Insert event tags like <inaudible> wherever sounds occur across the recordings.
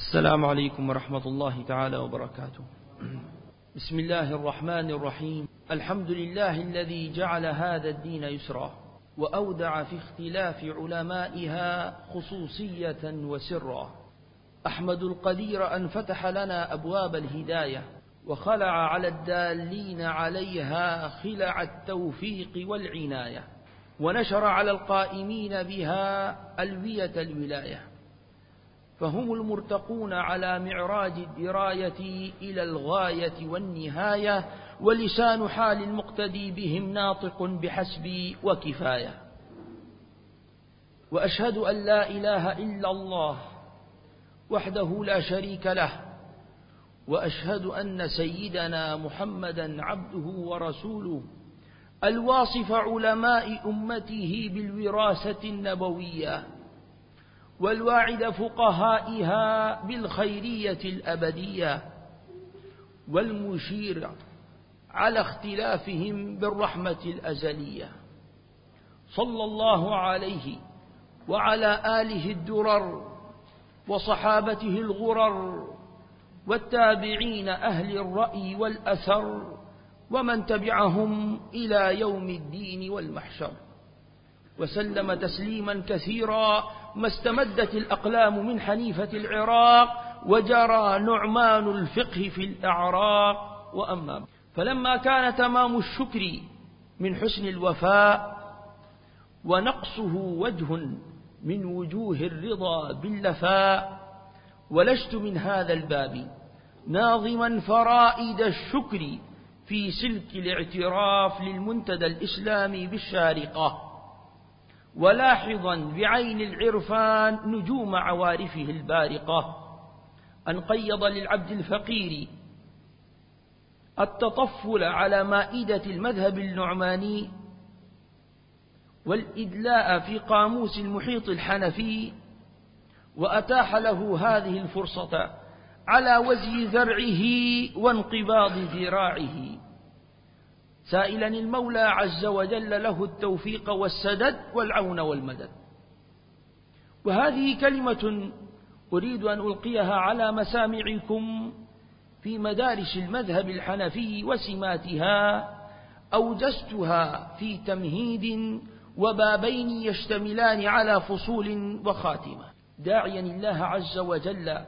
السلام عليكم ورحمة الله تعالى وبركاته. بسم الله الرحمن الرحيم. الحمد لله الذي جعل هذا الدين يسرا وأودع في اختلاف علمائها خصوصية وسرا. أحمد القدير أن فتح لنا أبواب الهداية وخلع على الدالين عليها خلع التوفيق والعناية ونشر على القائمين بها ألوية الولاية. فهم المرتقون على معراج الدراية إلى الغاية والنهاية ولسان حال المقتدي بهم ناطق بحسب وكفاية. وأشهد أن لا إله إلا الله وحده لا شريك له وأشهد أن سيدنا محمدا عبده ورسوله الواصف علماء أمته بالوراثة النبوية. والواعد فقهائها بالخيرية الأبدية والمشير على اختلافهم بالرحمة الأزلية. صلى الله عليه وعلى آله الدرر وصحابته الغرر والتابعين أهل الرأي والأثر ومن تبعهم إلى يوم الدين والمحشر. وسلم تسليما كثيرا ما استمدت الأقلام من حنيفة العراق وجرى نعمان الفقه في الأعراق وأما فلما كان تمام الشكر من حسن الوفاء ونقصه وجه من وجوه الرضا باللفاء ولست من هذا الباب ناظما فرائد الشكر في سلك الاعتراف للمنتدى الإسلامي بالشارقة. ولاحظا بعين العرفان نجوم عوارفه البارقة. أن قيض للعبد الفقير التطفل على مائدة المذهب النعماني والإدلاء في قاموس المحيط الحنفي وأتاح له هذه الفرصة على وزي زرعه وانقباض ذراعه. سائلا المولى عز وجل له التوفيق والسدد والعون والمدد. وهذه كلمة أريد أن ألقيها على مسامعكم في مدارس المذهب الحنفي وسماتها أوجزتها في تمهيد وبابين يشتملان على فصول وخاتمة. داعيا الله عز وجل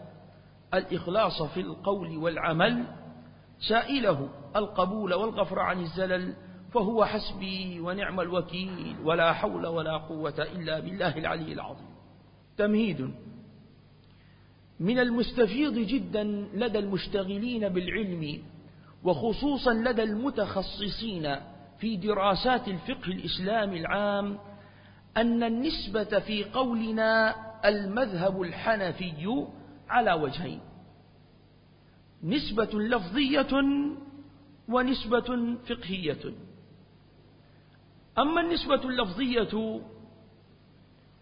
الإخلاص في القول والعمل سائله القبول والغفر عن الزلل فهو حسبي ونعم الوكيل ولا حول ولا قوة إلا بالله العلي العظيم. تمهيد. من المستفيض جدا لدى المشتغلين بالعلم وخصوصا لدى المتخصصين في دراسات الفقه الإسلامي العام أن النسبة في قولنا المذهب الحنفي على وجهين. نسبة لفظية ونسبة فقهية. أما النسبة اللفظية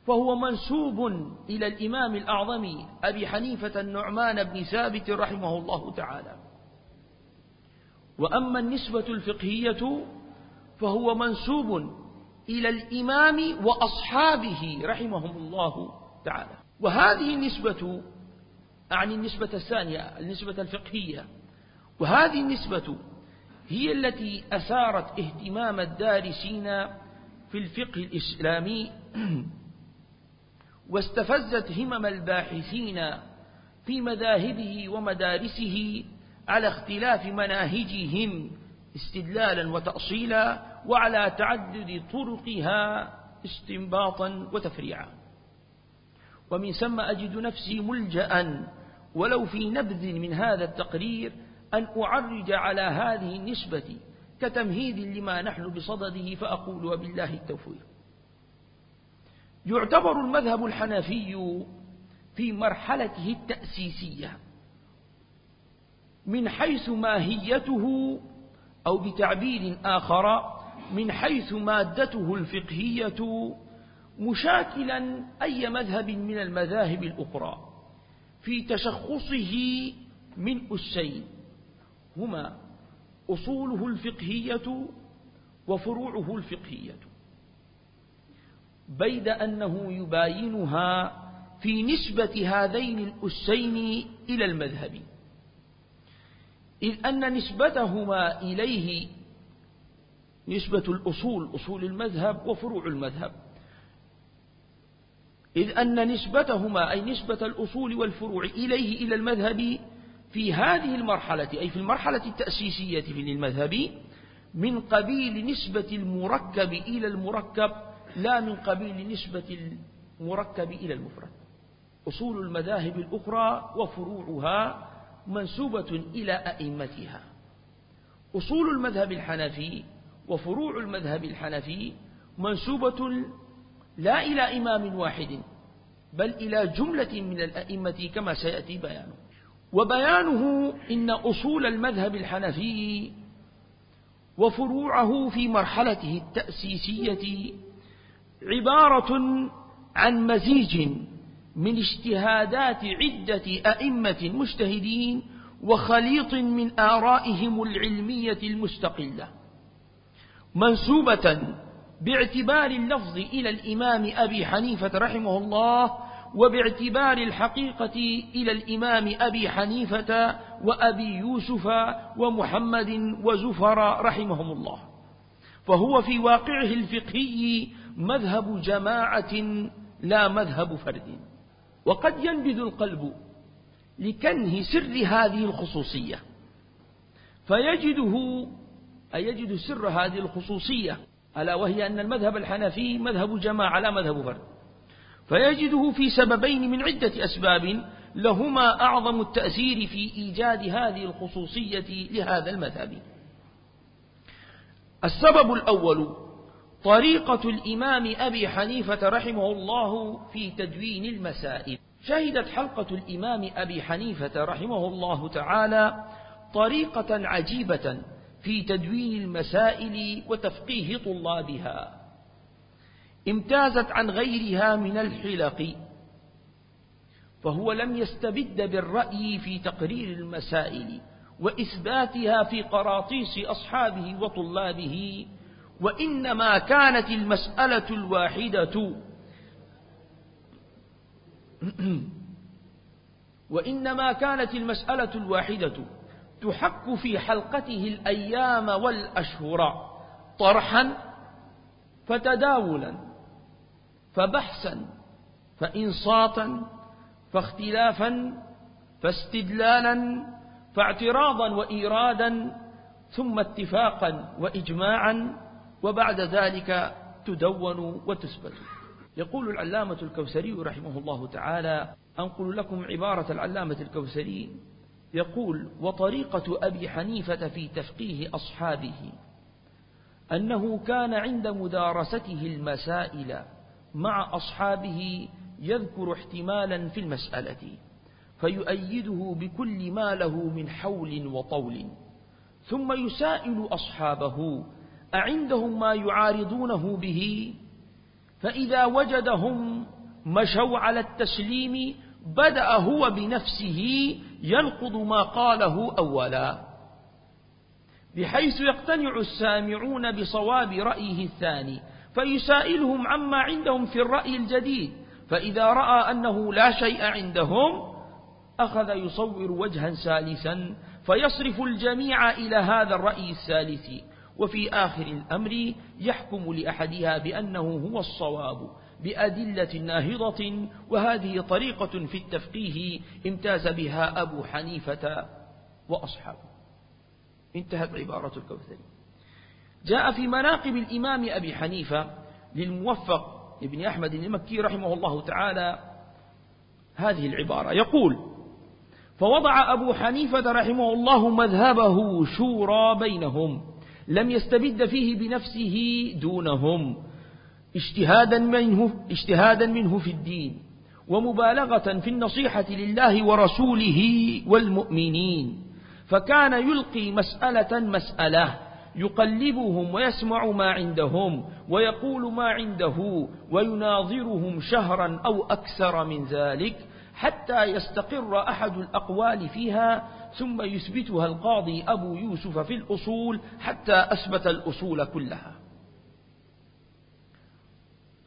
فهو منسوب إلى الإمام الأعظم أبي حنيفة النعمان بن ثابت رحمه الله تعالى. وأما النسبة الفقهية فهو منسوب إلى الإمام وأصحابه رحمهم الله تعالى. وهذه النسبة أعني النسبة الثانية النسبة الفقهية. وهذه النسبة هي التي أثارت اهتمام الدارسين في الفقه الإسلامي <clears throat> واستفزت همم الباحثين في مذاهبه ومدارسه على اختلاف مناهجهم استدلالا وتأصيلا وعلى تعدد طرقها استنباطا وتفريعا. ومن ثم أجد نفسي ملجأ ولو في نبذ من هذا التقرير أن أعرج على هذه النسبة كتمهيد لما نحن بصدده فأقول وبالله التوفيق. يعتبر المذهب الحنفي في مرحلته التأسيسية من حيث ماهيته أو بتعبير آخر من حيث مادته الفقهية مشاكلا أي مذهب من المذاهب الأخرى. في تشخصه من أسين هما أصوله الفقهية وفروعه الفقهية. بيد أنه يباينها في نسبة هذين الأسين إلى المذهب. إذ أن نسبتهما إليه نسبة الأصول أصول المذهب وفروع المذهب. إذ أن نسبتهما أي نسبة الأصول والفروع إليه إلى المذهب في هذه المرحلة أي في المرحلة التأسيسية للمذهب من قبيل نسبة المركب إلى المركب لا من قبيل نسبة المركب إلى المفرد. أصول المذاهب الأخرى وفروعها منسوبة إلى أئمتها. أصول المذهب الحنفي وفروع المذهب الحنفي منسوبة لا إلى إمام واحد بل إلى جملة من الأئمة كما سيأتي بيانه. وبيانه إن أصول المذهب الحنفي وفروعه في مرحلته التأسيسية عبارة عن مزيج من اجتهادات عدة أئمة مجتهدين وخليط من آرائهم العلمية المستقلة. منسوبة باعتبار اللفظ إلى الإمام أبي حنيفة رحمه الله وباعتبار الحقيقة إلى الإمام أبي حنيفة وأبي يوسف ومحمد وزفر رحمهم الله. فهو في واقعه الفقهي مذهب جماعة لا مذهب فرد. وقد ينبذ القلب لكنه سر هذه الخصوصية. فيجده أي يجد سر هذه الخصوصية؟ ألا وهي أن المذهب الحنفي مذهب جماعة لا مذهب فرد. فيجده في سببين من عدة أسباب لهما أعظم التأثير في إيجاد هذه الخصوصية لهذا المذهب. السبب الأول طريقة الإمام أبي حنيفة رحمه الله في تدوين المسائل. شهدت حلقة الإمام أبي حنيفة رحمه الله تعالى طريقة عجيبة في تدوين المسائل وتفقيه طلابها. امتازت عن غيرها من الحلق فهو لم يستبد بالرأي في تقرير المسائل وإثباتها في قراطيس أصحابه وطلابه وإنما كانت المسألة الواحدة. <clears throat> وإنما كانت المسألة الواحدة. تحك في حلقته الأيام والأشهر طرحا فتداولا فبحثا فإنصاتا فاختلافا فاستدلالا فاعتراضا وإيرادا ثم اتفاقا وإجماعا وبعد ذلك تدون وتثبت يقول العلامة الكوثري رحمه الله تعالى أنقل لكم عبارة العلامة الكوثري يقول وطريقة أبي حنيفة في تفقيه أصحابه أنه كان عند مدارسته المسائل مع أصحابه يذكر احتمالا في المسألة فيؤيده بكل ما له من حول وطول ثم يسائل أصحابه أعندهم ما يعارضونه به؟ فإذا وجدهم مشوا على التسليم بدأ هو بنفسه ينقض ما قاله أولا. بحيث يقتنع السامعون بصواب رأيه الثاني فيسائلهم عما عندهم في الرأي الجديد. فإذا رأى أنه لا شيء عندهم أخذ يصور وجها ثالثا فيصرف الجميع إلى هذا الرأي الثالث. وفي آخر الأمر يحكم لأحدها بأنه هو الصواب. بأدلة ناهضة وهذه طريقة في التفقيه امتاز بها أبو حنيفة وأصحابه. انتهت عبارة الكوثري. جاء في مناقب الإمام أبي حنيفة للموفق ابن أحمد المكي رحمه الله تعالى هذه العبارة. يقول فوضع أبو حنيفة رحمه الله مذهبه شورى بينهم لم يستبد فيه بنفسه دونهم. اجتهادا منه اجتهادا منه في الدين ومبالغة في النصيحة لله ورسوله والمؤمنين. فكان يلقي مسألة مسألة يقلبهم ويسمع ما عندهم ويقول ما عنده ويناظرهم شهرا أو أكثر من ذلك حتى يستقر أحد الأقوال فيها ثم يثبتها القاضي أبو يوسف في الأصول حتى أثبت الأصول كلها.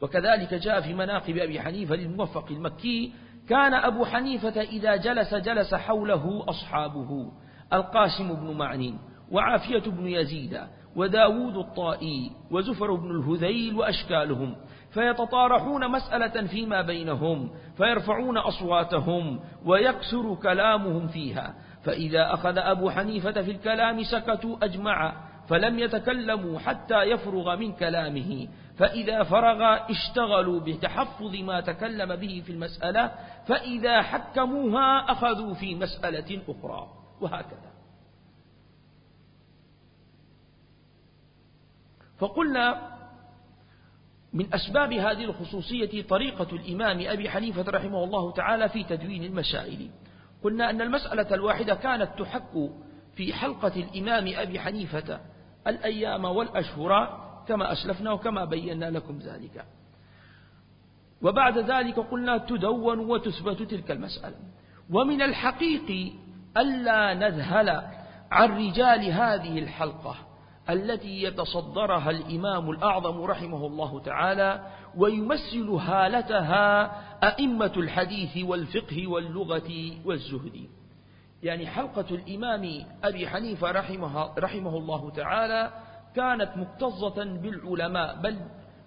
وكذلك جاء في مناقب أبي حنيفة للموفق المكي كان أبو حنيفة إذا جلس جلس حوله أصحابه القاسم بن معن وعافية بن يزيد وداود الطائي وزفر بن الهذيل وأشكالهم فيتطارحون مسألة فيما بينهم فيرفعون أصواتهم ويكسر كلامهم فيها فإذا أخذ أبو حنيفة في الكلام سكتوا أجمع فلم يتكلموا حتى يفرغ من كلامه فإذا فرغ اشتغلوا بتحفظ ما تكلم به في المسألة فإذا حكموها أخذوا في مسألة أخرى وهكذا. فقلنا من أسباب هذه الخصوصية طريقة الإمام أبي حنيفة رحمه الله تعالى في تدوين المسائل. قلنا أن المسألة الواحدة كانت تحك في حلقة الإمام أبي حنيفة الأيام والأشهر كما أسلفنا وكما بينا لكم ذلك. وبعد ذلك قلنا تدون وتثبت تلك المسألة. ومن الحقيق ألا نذهل عن رجال هذه الحلقة التي يتصدرها الإمام الأعظم رحمه الله تعالى ويمثل هالتها أئمة الحديث والفقه واللغة والزهد. يعني حلقة الإمام أبي حنيفة رحمه, رحمه الله تعالى كانت مكتظة بالعلماء بل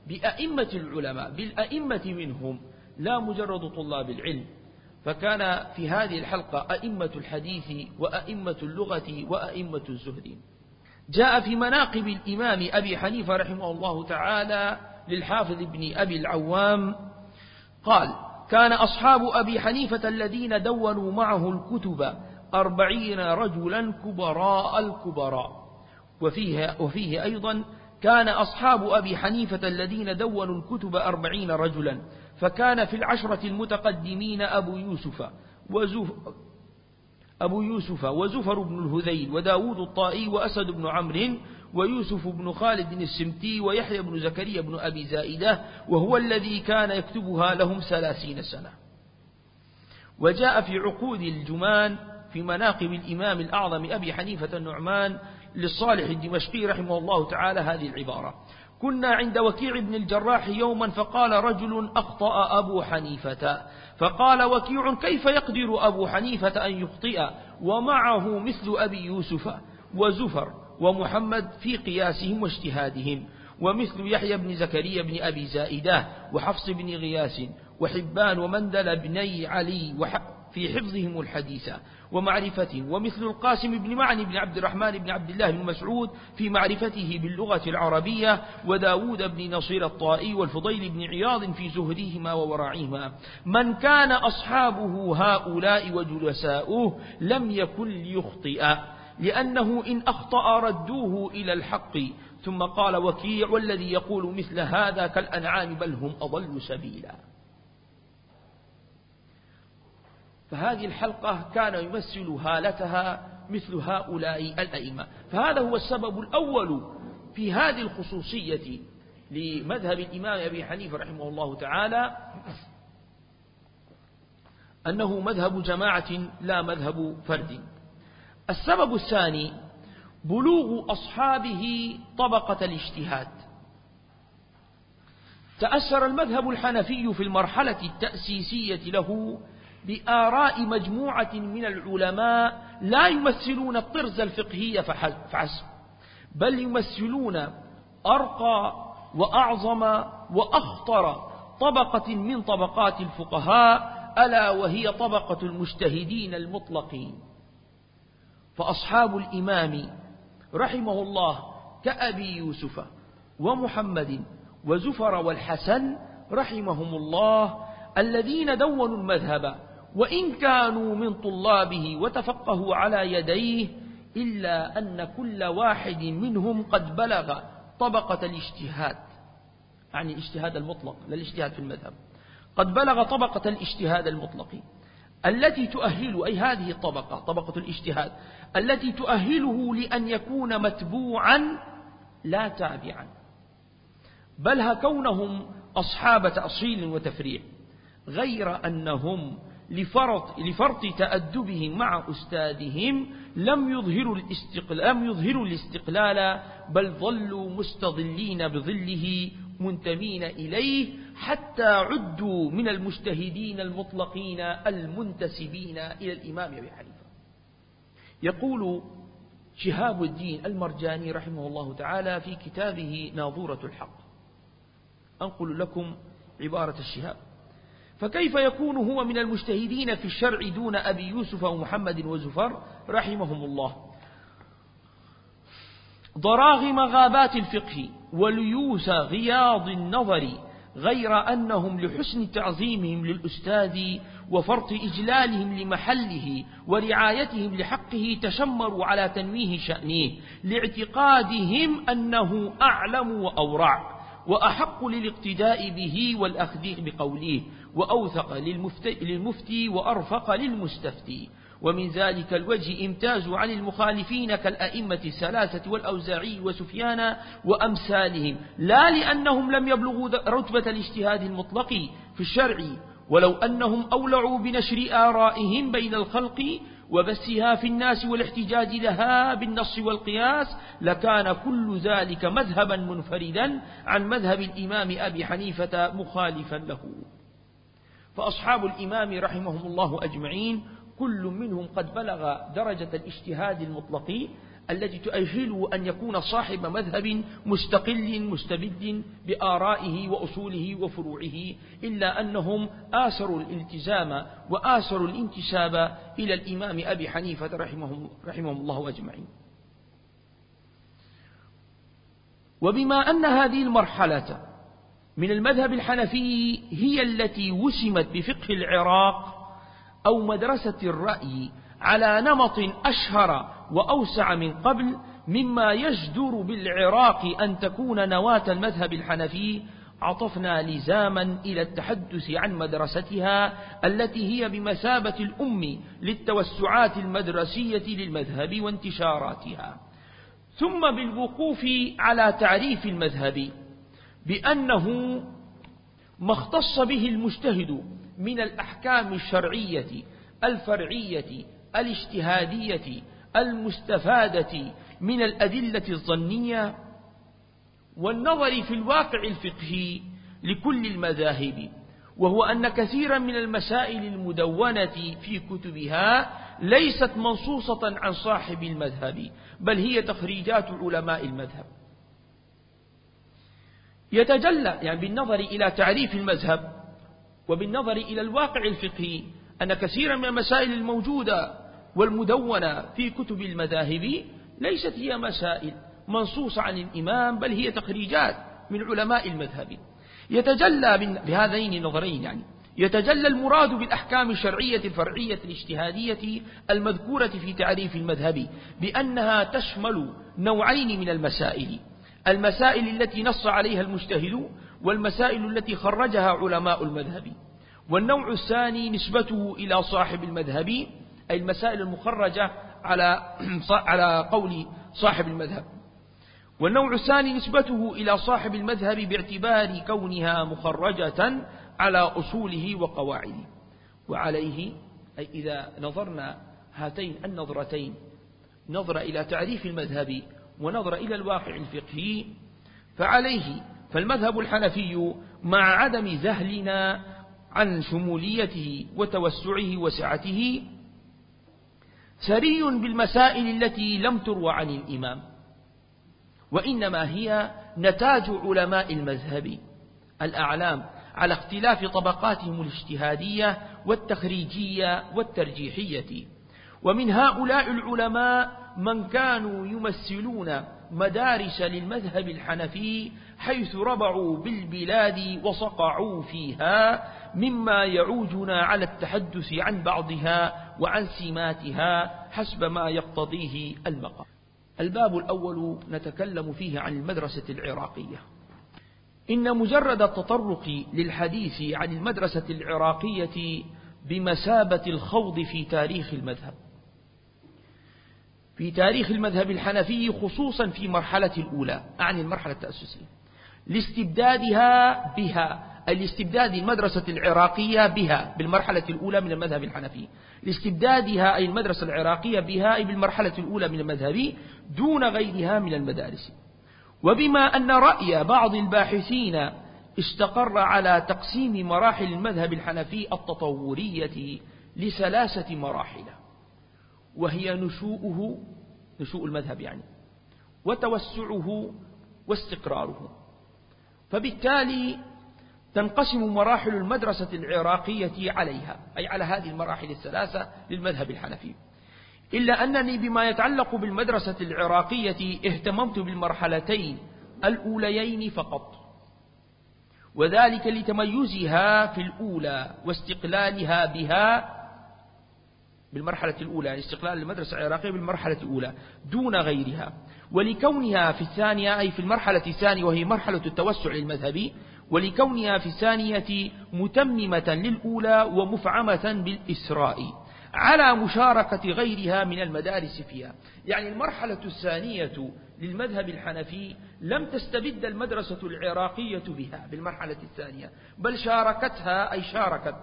بأئمة العلماء بالأئمة منهم لا مجرد طلاب العلم. فكان في هذه الحلقة أئمة الحديث وأئمة اللغة وأئمة الزهد. جاء في مناقب الإمام أبي حنيفة رحمه الله تعالى للحافظ ابن أبي العوام قال كان أصحاب أبي حنيفة الذين دونوا معه الكتب أربعين رجلا كبراء الكبراء. وفيه, وفيه أيضا كان أصحاب أبي حنيفة الذين دونوا الكتب أربعين رجلا فكان في العشرة المتقدمين أبو يوسف أبو يوسف وزفر بن الهذيل وداود الطائي وأسد بن عمرو ويوسف بن خالد السمتي ويحيى بن زكريا بن أبي زائدة وهو الذي كان يكتبها لهم ثلاثين سنة. وجاء في عقود الجمان في مناقب الإمام الأعظم أبي حنيفة النعمان للصالح الدمشقي رحمه الله تعالى هذه العبارة. كنا عند وكيع بن الجراح يوما فقال رجل أخطأ أبو حنيفة. فقال وكيع كيف يقدر أبو حنيفة أن يخطئ؟ ومعه مثل أبي يوسف وزفر ومحمد في قياسهم واجتهادهم. ومثل يحيى بن زكريا بن أبي زائدة وحفص بن غياس وحبان ومندل بني علي في حفظهم الحديث ومعرفته ومثل القاسم بن معن بن عبد الرحمن بن عبد الله بن مسعود في معرفته باللغة العربية وداود بن نصير الطائي والفضيل بن عياض في زهدهما وورعهما. من كان أصحابه هؤلاء وجلساؤه لم يكن ليخطئ لأنه إن أخطأ ردوه إلى الحق. ثم قال وكيع والذي يقول مثل هذا كالأنعام بل هم أضل سبيلا. فهذه الحلقة كان يمثل هالتها مثل هؤلاء الأئمة. فهذا هو السبب الأول في هذه الخصوصية لمذهب الإمام أبي حنيفة رحمه الله تعالى أنه مذهب جماعة لا مذهب فرد. السبب الثاني بلوغ أصحابه طبقة الاجتهاد. تأثر المذهب الحنفي في المرحلة التأسيسية له بآراء مجموعة من العلماء لا يمثلون الطرز الفقهي فحسب بل يمثلون أرقى وأعظم وأخطر طبقة من طبقات الفقهاء ألا وهي طبقة المجتهدين المطلقين. فأصحاب الإمام رحمه الله كأبي يوسف ومحمد وزفر والحسن رحمهم الله الذين دونوا المذهب وإن كانوا من طلابه وتفقهوا على يديه إلا أن كل واحد منهم قد بلغ طبقة الاجتهاد يعني الاجتهاد المطلق لا الاجتهاد في المذهب قد بلغ طبقة الاجتهاد المطلق. التي تؤهل أي هذه الطبقة طبقة الاجتهاد التي تؤهله لأن يكون متبوعا لا تابعا بل كونهم أصحاب تأصيل وتفريع غير أنهم لفرط, لفرط تأدبهم مع أستاذهم لم يظهروا الاستقلال, لم يظهروا الاستقلال بل ظلوا مستظلين بظله منتمين إليه حتى عدوا من المجتهدين المطلقين المنتسبين إلى الإمام أبي حنيفة. يقول شهاب الدين المرجاني رحمه الله تعالى في كتابه ناظورة الحق. أنقل لكم عبارة الشهاب. فكيف يكون هو من المجتهدين في الشرع دون أبي يوسف ومحمد وزفر؟ رحمهم الله. ضراغم غابات الفقه وليوس غياض النظر غير أنهم لحسن تعظيمهم للأستاذ وفرط إجلالهم لمحله ورعايتهم لحقه تشمروا على تنويه شأنه لاعتقادهم أنه أعلم وأورع وأحق للاقتداء به والأخذ بقوله. وأوثق للمفتي وأرفق للمستفتي. ومن ذلك الوجه إمتاز عن المخالفين كالأئمة الثلاثة والأوزاعي وسفيان وأمثالهم. لا لأنهم لم يبلغوا رتبة الاجتهاد المطلق في الشرع ولو أنهم أولعوا بنشر آرائهم بين الخلق وبثها في الناس والاحتجاج لها بالنص والقياس لكان كل ذلك مذهبا منفردا عن مذهب الإمام أبي حنيفة مخالفا له. فأصحاب الإمام رحمهم الله أجمعين كل منهم قد بلغ درجة الاجتهاد المطلق التي تؤهله أن يكون صاحب مذهب مستقل مستبد بآرائه وأصوله وفروعه إلا أنهم آسروا الالتزام وآسروا الانتساب إلى الإمام أبي حنيفة رحمه, رحمه الله أجمعين. وبما أن هذه المرحلة من المذهب الحنفي هي التي وسمت بفقه العراق أو مدرسة الرأي على نمط أشهر وأوسع من قبل مما يجدر بالعراق أن تكون نواة المذهب الحنفي. عطفنا لزاما إلى التحدث عن مدرستها التي هي بمثابة الأم للتوسعات المدرسية للمذهب وانتشاراتها. ثم بالوقوف على تعريف المذهب. بأنه ما اختص به المجتهد من الأحكام الشرعية الفرعية الاجتهادية المستفادة من الأدلة الظنية والنظر في الواقع الفقهي لكل المذاهب وهو أن كثيرا من المسائل المدونة في كتبها ليست منصوصة عن صاحب المذهب بل هي تخريجات علماء المذهب. يتجلى يعني بالنظر إلى تعريف المذهب وبالنظر إلى الواقع الفقهي أن كثيرا من المسائل الموجودة والمدونة في كتب المذاهب ليست هي مسائل منصوصة عن الإمام بل هي تخريجات من علماء المذهب. يتجلى بهذين النظرين يعني. يتجلى المراد بالأحكام الشرعية الفرعية الاجتهادية المذكورة في تعريف المذهب بأنها تشمل نوعين من المسائل. المسائل التي نص عليها المجتهد والمسائل التي خرجها علماء المذهب. والنوع الثاني نسبته إلى صاحب المذهب أي المسائل المخرجة على <clears throat> على قول صاحب المذهب. والنوع الثاني نسبته إلى صاحب المذهب باعتبار كونها مخرجة على أصوله وقواعده. وعليه أي إذا نظرنا هاتين النظرتين نظر إلى تعريف المذهب ونظر إلى الواقع الفقهي فعليه فالمذهب الحنفي مع عدم ذهلنا عن شموليته وتوسعه وسعته سري بالمسائل التي لم تروى عن الإمام وإنما هي نتاج علماء المذهب الأعلام على اختلاف طبقاتهم الاجتهادية والتخريجية والترجيحية ومن هؤلاء العلماء من كانوا يمثلون مدارس للمذهب الحنفي حيث ربعوا بالبلاد وصقعوا فيها مما يعوجنا على التحدث عن بعضها وعن سماتها حسب ما يقتضيه المقام. الباب الأول نتكلم فيه عن المدرسة العراقية. إن مجرد التطرق للحديث عن المدرسة العراقية بمثابة الخوض في تاريخ المذهب في تاريخ المذهب الحنفي خصوصا في مرحلة الأولى أعني المرحلة التأسيسية لاستبدادها بها الاستبداد المدرسة العراقية بها بالمرحلة الأولى من المذهب الحنفي. لاستبدادها أي المدرسة العراقية بها أي بالمرحلة الأولى من المذهب دون غيرها من المدارس. وبما أن رأي بعض الباحثين استقر على تقسيم مراحل المذهب الحنفي التطورية لثلاثة مراحل. وهي نشوءه نشوء المذهب يعني وتوسعه واستقراره. فبالتالي تنقسم مراحل المدرسة العراقية عليها أي على هذه المراحل الثلاثة للمذهب الحنفي. إلا أنني بما يتعلق بالمدرسة العراقية اهتممت بالمرحلتين الأوليين فقط. وذلك لتميزها في الأولى واستقلالها بها بالمرحلة الأولى يعني استقلال المدرسة العراقية بالمرحلة الأولى دون غيرها. ولكونها في الثانية أي في المرحلة الثانية وهي مرحلة التوسع المذهبي ولكونها في الثانية متممة للأولى ومفعمة بالإسراء على مشاركة غيرها من المدارس فيها. يعني المرحلة الثانية للمذهب الحنفي لم تستبد المدرسة العراقية بها بالمرحلة الثانية بل شاركتها أي شاركت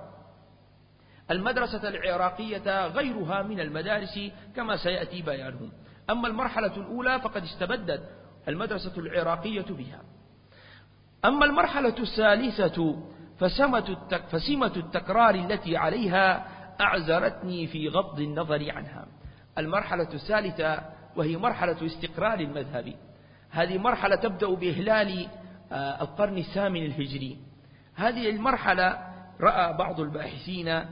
المدرسة العراقية غيرها من المدارس كما سيأتي بيانهم. أما المرحلة الأولى فقد استبدت المدرسة العراقية بها. أما المرحلة الثالثة فسمة التكرار التي عليها أعزرتني في غض النظر عنها. المرحلة الثالثة وهي مرحلة استقرار المذهب. هذه مرحلة تبدأ بإهلال آه، القرن الثامن الهجري. هذه المرحلة رأى بعض الباحثين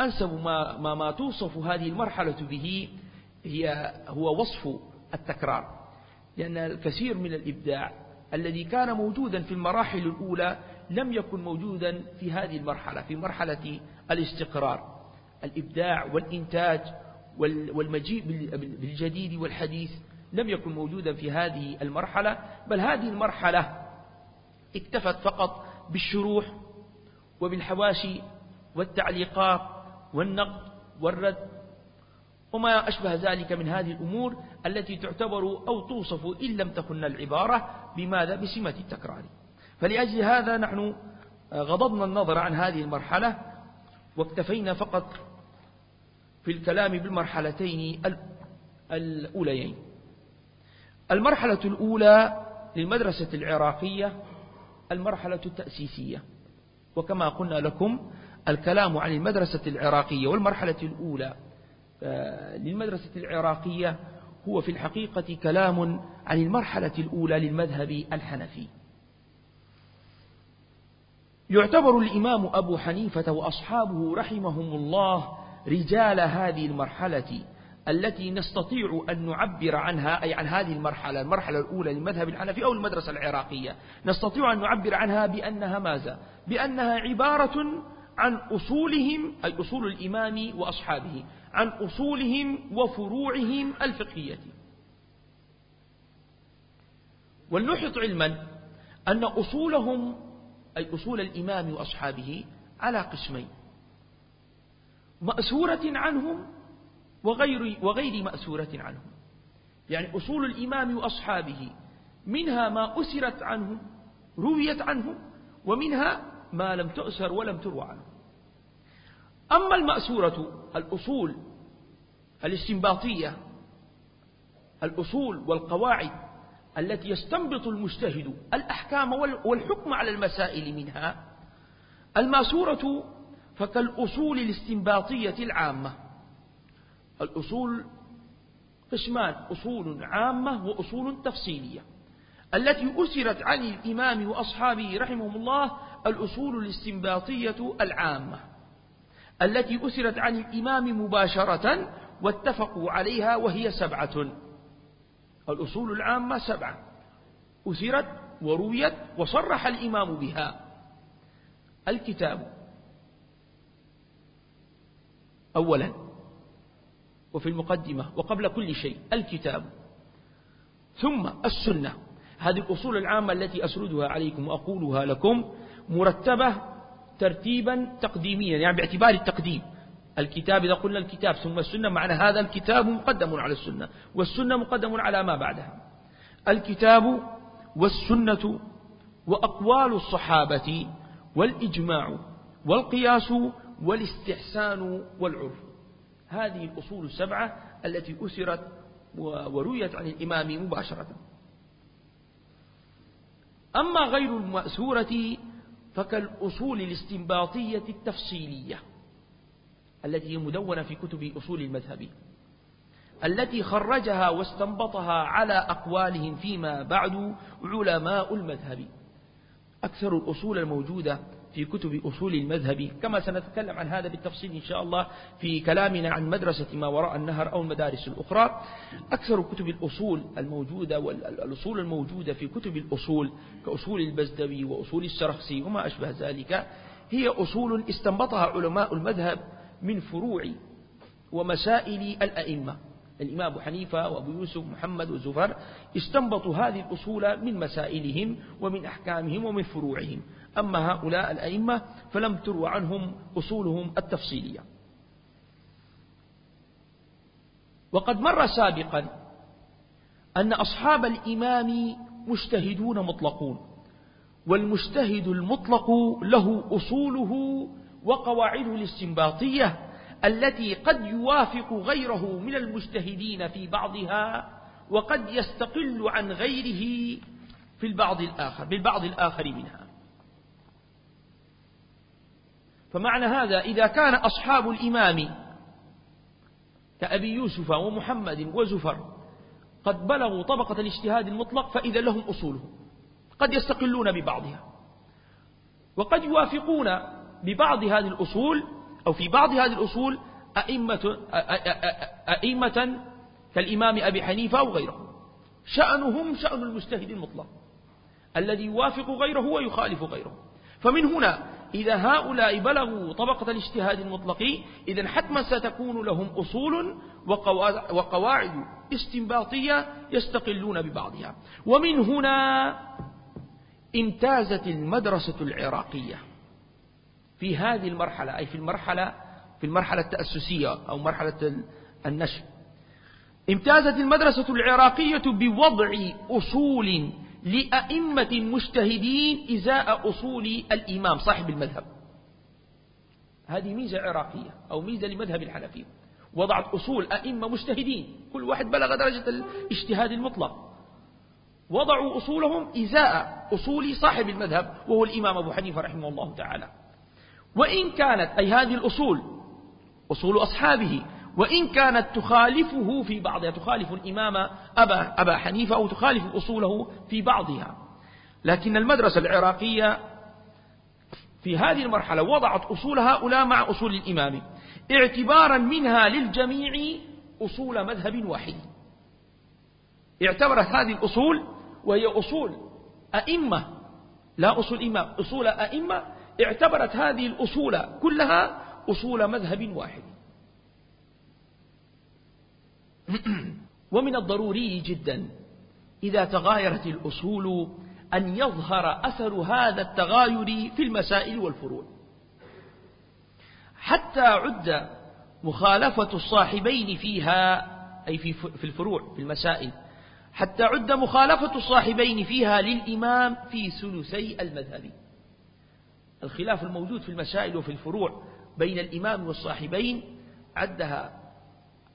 أنسب ما, ما, ما توصف هذه المرحلة به هي هو وصف التكرار. لأن الكثير من الإبداع الذي كان موجودا في المراحل الأولى لم يكن موجودا في هذه المرحلة في مرحلة الاستقرار. الإبداع والإنتاج والمجيء بالجديد والحديث لم يكن موجودا في هذه المرحلة بل هذه المرحلة اكتفت فقط بالشروح وبالحواشي والتعليقات والنقد والرد وما أشبه ذلك من هذه الأمور التي تعتبر أو توصف إن لم تكن العبارة بماذا؟ بسمة التكرار. فلأجل هذا نحن غضضنا النظر عن هذه المرحلة واكتفينا فقط في الكلام بالمرحلتين الأوليين. المرحلة الأولى للمدرسة العراقية المرحلة التأسيسية. وكما قلنا لكم الكلام عن المدرسة العراقية والمرحلة الأولى. للمدرسة العراقية هو في الحقيقة كلام عن المرحلة الأولى للمذهب الحنفي. يعتبر الإمام أبو حنيفة وأصحابه رحمهم الله رجال هذه المرحلة التي نستطيع أن نعبر عنها أي عن هذه المرحلة المرحلة الأولى للمذهب الحنفي أو المدرسة العراقية. نستطيع أن نعبر عنها بأنها ماذا؟ بأنها عبارة عن أصولهم أي أصول الإمام وأصحابه عن أصولهم وفروعهم الفقهية. ولنحط علما أن أصولهم أي أصول الإمام وأصحابه على قسمين. مأسورة عنهم وغير, وغير مأسورة عنهم. يعني أصول الإمام وأصحابه منها ما أسرت عنهم رويت عنهم ومنها ما لم تؤسر ولم تروى عنه. أما المأسورة الأصول الاستنباطية الأصول والقواعد التي يستنبط المجتهد الأحكام والحكم على المسائل منها المأسورة فكالأصول الاستنباطية العامة. الأصول قسمان أصول عامة وأصول تفصيلية. التي أسرت عن الإمام وأصحابه رحمهم الله الأصول الاستنباطية العامة التي أسرت عن الإمام مباشرة واتفقوا عليها وهي سبعة. الأصول العامة سبعة. أسرت ورويت وصرح الإمام بها. الكتاب. أولا. وفي المقدمة وقبل كل شيء. الكتاب. ثم السنة. هذه الأصول العامة التي أسردها عليكم وأقولها لكم مرتبة ترتيبا تقديميا يعني باعتبار التقديم. الكتاب إذا قلنا الكتاب ثم السنة معنى هذا الكتاب مقدم على السنة والسنة مقدم على ما بعدها. الكتاب والسنة وأقوال الصحابة والإجماع والقياس والاستحسان والعرف. هذه الأصول السبعة التي أسرت ورويت عن الإمام مباشرة. أما غير المأثورة فكالأصول الاستنباطية التفصيلية التي هي مدونة في كتب أصول المذهب التي خرجها واستنبطها على أقوالهم فيما بعد علماء المذهب. أكثر الأصول الموجودة في كتب أصول المذهب كما سنتكلم عن هذا بالتفصيل إن شاء الله في كلامنا عن مدرسة ما وراء النهر أو المدارس الأخرى. أكثر كتب الأصول الموجودة والأصول الموجودة في كتب الأصول كأصول البزدوي وأصول السرخسي وما أشبه ذلك هي أصول استنبطها علماء المذهب من فروع ومسائل الأئمة. الإمام أبو حنيفة وأبو يوسف محمد وزفر استنبطوا هذه الأصول من مسائلهم ومن أحكامهم ومن فروعهم. أما هؤلاء الأئمة فلم تروى عنهم أصولهم التفصيلية. وقد مر سابقا أن أصحاب الإمام مجتهدون مطلقون والمجتهد المطلق له أصوله وقواعده الاستنباطية التي قد يوافق غيره من المجتهدين في بعضها وقد يستقل عن غيره في البعض الآخر بالبعض الآخر منها. فمعنى هذا إذا كان أصحاب الإمام كأبي يوسف ومحمد وزفر قد بلغوا طبقة الاجتهاد المطلق فإذا لهم أصولهم. قد يستقلون ببعضها. وقد يوافقون ببعض هذه الأصول أو في بعض هذه الأصول أئمة, أئمة كالإمام أبي حنيفة أو غيره شأنهم شأن المجتهد المطلق. الذي يوافق غيره ويخالف غيره. فمن هنا إذا هؤلاء بلغوا طبقة الاجتهاد المطلق إذا حتما ستكون لهم أصول وقواعد استنباطية يستقلون ببعضها. ومن هنا امتازت المدرسة العراقية. في هذه المرحلة أي في المرحلة في المرحلة التأسسية أو مرحلة النشء امتازت المدرسة العراقية بوضع أصول لأئمة مجتهدين إزاء أصول الإمام صاحب المذهب. هذه ميزة عراقية أو ميزة لمذهب الحنفية وضعت أصول أئمة مجتهدين. كل واحد بلغ درجة الاجتهاد المطلق. وضعوا أصولهم إزاء أصول صاحب المذهب وهو الإمام أبو حنيفة رحمه الله تعالى. وإن كانت أي هذه الأصول أصول أصحابه وإن كانت تخالفه في بعضها تخالف الإمام أبا, أبا حنيفة أو تخالف أصوله في بعضها. لكن المدرسة العراقية في هذه المرحلة وضعت أصول هؤلاء مع أصول الإمام اعتبارا منها للجميع أصول مذهب واحد. اعتبرت هذه الأصول وهي أصول أئمة لا أصول إمام أصول أئمة اعتبرت هذه الأصول كلها أصول مذهب واحد. <clears throat> ومن الضروري جدا إذا تغايرت الأصول أن يظهر أثر هذا التغاير في المسائل والفروع. حتى عد مخالفة الصاحبين فيها أي في الفروع في المسائل. حتى عد مخالفة الصاحبين فيها للإمام في ثلثي المذهب. الخلاف الموجود في المسائل وفي الفروع بين الإمام والصاحبين عدها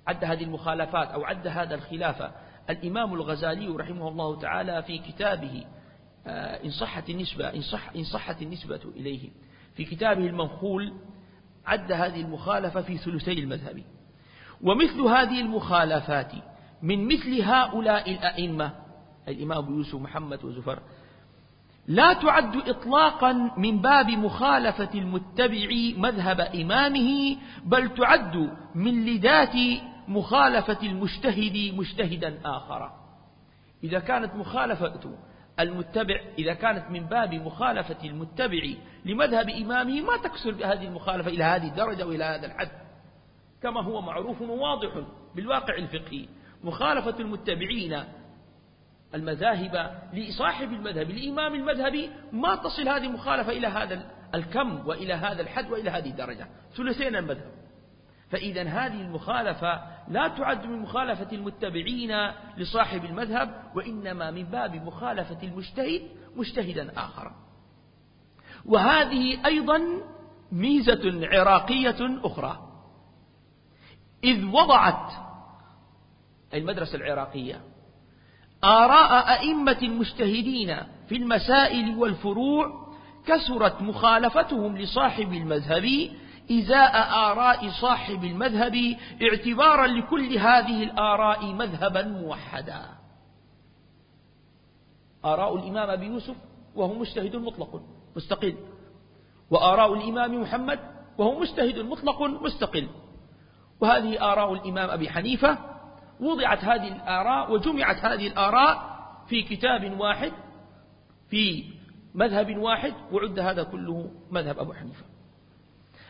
عد هذه المخالفات أو عد هذا الخلاف. الإمام الغزالي رحمه الله تعالى في كتابه آه، إن صحت النسبة إن, صح إن صحت النسبة إليه. في كتابه المنخول عد هذه المخالفة في ثلثي المذهب. ومثل هذه المخالفات من مثل هؤلاء الأئمة الإمام يوسف محمد وزفر لا تعد إطلاقا من باب مخالفة المتبع مذهب إمامه بل تعد من لذات مخالفة المجتهد مجتهدا آخر. إذا كانت مخالفة المتبع إذا كانت من باب مخالفة المتبع لمذهب إمامه ما تكسر بهذه المخالفة إلى هذه الدرجة وإلى هذا الحد. كما هو معروف وواضح بالواقع الفقهي. مخالفة المتبعين المذاهب لصاحب المذهب لإمام المذهب ما تصل هذه المخالفة إلى هذا الكم وإلى هذا الحد وإلى هذه الدرجة. ثلثين المذهب. فإذا هذه المخالفة لا تعد من مخالفة المتبعين لصاحب المذهب وإنما من باب مخالفة المجتهد مجتهدا آخر. وهذه أيضا ميزة عراقية أخرى. إذ وضعت المدرسة العراقية آراء أئمة المجتهدين في المسائل والفروع كثرت مخالفتهم لصاحب المذهب إزاء آراء صاحب المذهب اعتبارا لكل هذه الآراء مذهبا موحدا. آراء الإمام أبي يوسف وهو مجتهد مطلق مستقل. وآراء الإمام محمد وهو مجتهد مطلق مستقل. وهذه آراء الإمام أبي حنيفة وضعت هذه الآراء وجمعت هذه الآراء في كتاب واحد في مذهب واحد وعد هذا كله مذهب أبو حنيفة.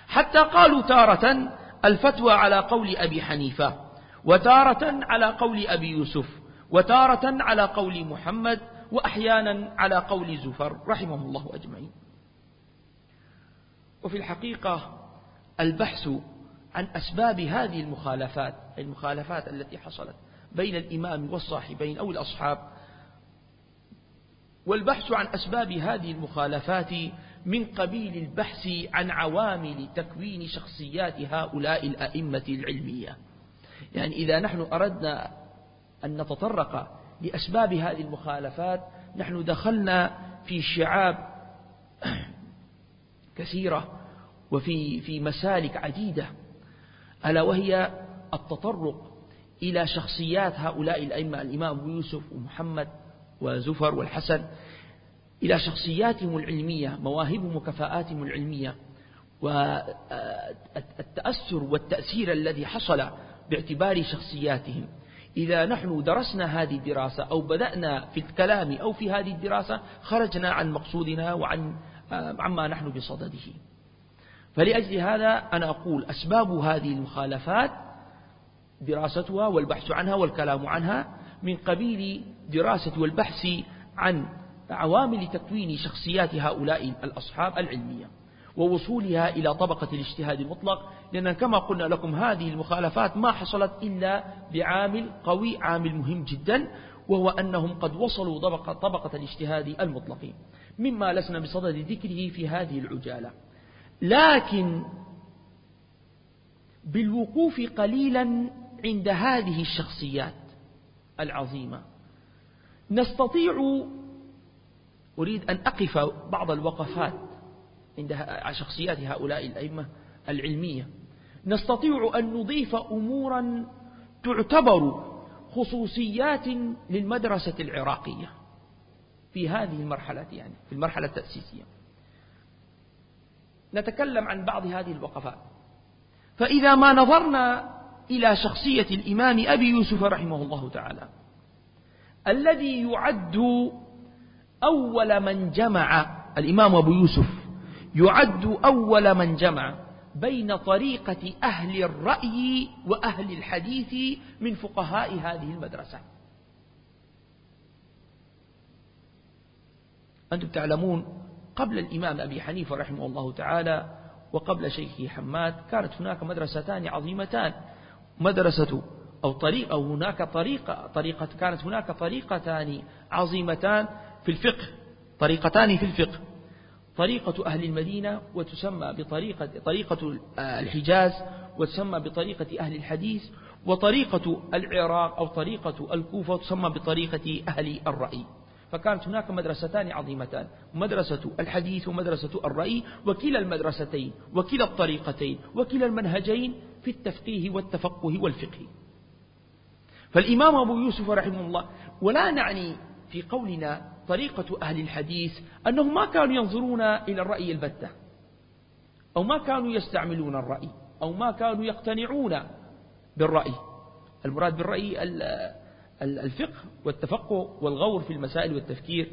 حتى قالوا تارة الفتوى على قول أبي حنيفة وتارة على قول أبي يوسف وتارة على قول محمد وأحيانا على قول زفر رحمهم الله أجمعين. وفي الحقيقة البحث عن أسباب هذه المخالفات المخالفات التي حصلت بين الإمام والصاحبين أو الأصحاب والبحث عن أسباب هذه المخالفات من قبيل البحث عن عوامل تكوين شخصيات هؤلاء الأئمة العلمية. يعني إذا نحن أردنا أن نتطرق لأسباب هذه المخالفات نحن دخلنا في شعاب كثيرة وفي في مسالك عديدة ألا وهي التطرق إلى شخصيات هؤلاء الأئمة الإمام يوسف ومحمد وزفر والحسن. إلى شخصياتهم العلمية مواهبهم وكفاءاتهم العلمية والتأثر والتأثير الذي حصل باعتبار شخصياتهم. إذا نحن درسنا هذه الدراسة أو بدأنا في الكلام أو في هذه الدراسة خرجنا عن مقصودنا وعن عما نحن بصدده. فلأجل هذا أنا أقول أسباب هذه المخالفات دراستها والبحث عنها والكلام عنها من قبيل دراسة والبحث عن عوامل تكوين شخصيات هؤلاء الأصحاب العلمية ووصولها إلى طبقة الاجتهاد المطلق لأن كما قلنا لكم هذه المخالفات ما حصلت إلا بعامل قوي عامل مهم جدا وهو أنهم قد وصلوا طبقة, طبقة الاجتهاد المطلق. مما لسنا بصدد ذكره في هذه العجالة. لكن بالوقوف قليلا عند هذه الشخصيات العظيمة نستطيع أريد أن أقف بعض الوقفات عند شخصيات هؤلاء الأئمة العلمية. نستطيع أن نضيف أمورا تعتبر خصوصيات للمدرسة العراقية في هذه المرحلة يعني في المرحلة التأسيسية. نتكلم عن بعض هذه الوقفات. فإذا ما نظرنا إلى شخصية الإمام أبي يوسف رحمه الله تعالى الذي يعد أول من جمع الإمام أبو يوسف يعد أول من جمع بين طريقة أهل الرأي وأهل الحديث من فقهاء هذه المدرسة. أنتم تعلمون قبل الإمام أبي حنيفة رحمه الله تعالى وقبل شيخه حماد كانت هناك مدرستان عظيمتان. مدرسة أو طريقة أو هناك طريقة طريقة كانت هناك طريقتان عظيمتان في الفقه طريقتان في الفقه. طريقة أهل المدينة وتسمى بطريقة طريقة الحجاز وتسمى بطريقة أهل الحديث وطريقة العراق أو طريقة الكوفة تسمى بطريقة أهل الرأي. فكانت هناك مدرستان عظيمتان مدرسة الحديث ومدرسة الرأي وكلا المدرستين وكلا الطريقتين وكلا المنهجين في التفقيه والتفقه والفقه. فالإمام أبو يوسف رحمه الله ولا نعني في قولنا طريقة أهل الحديث أنهم ما كانوا ينظرون إلى الرأي البتة أو ما كانوا يستعملون الرأي أو ما كانوا يقتنعون بالرأي. المراد بالرأي الفقه والتفقه والغور في المسائل والتفكير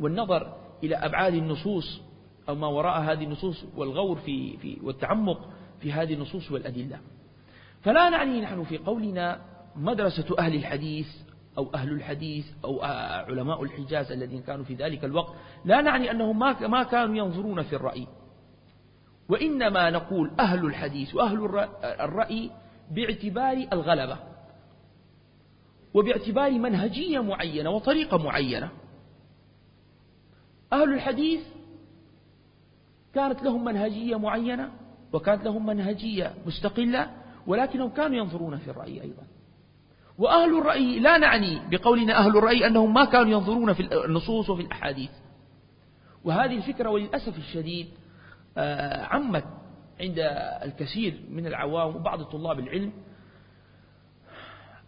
والنظر إلى أبعاد النصوص أو ما وراء هذه النصوص والغور في, في والتعمق في هذه النصوص والأدلة. فلا نعني نحن في قولنا مدرسة أهل الحديث أو أهل الحديث أو علماء الحجاز الذين كانوا في ذلك الوقت. لا نعني أنهم ما كانوا ينظرون في الرأي. وإنما نقول أهل الحديث وأهل الرأي باعتبار الغلبة. وباعتبار منهجية معينة وطريقة معينة. أهل الحديث كانت لهم منهجية معينة وكانت لهم منهجية مستقلة ولكنهم كانوا ينظرون في الرأي أيضا. وأهل الرأي لا نعني بقولنا أهل الرأي أنهم ما كانوا ينظرون في النصوص وفي الأحاديث. وهذه الفكرة وللأسف الشديد آه، عمت عند الكثير من العوام وبعض طلاب العلم.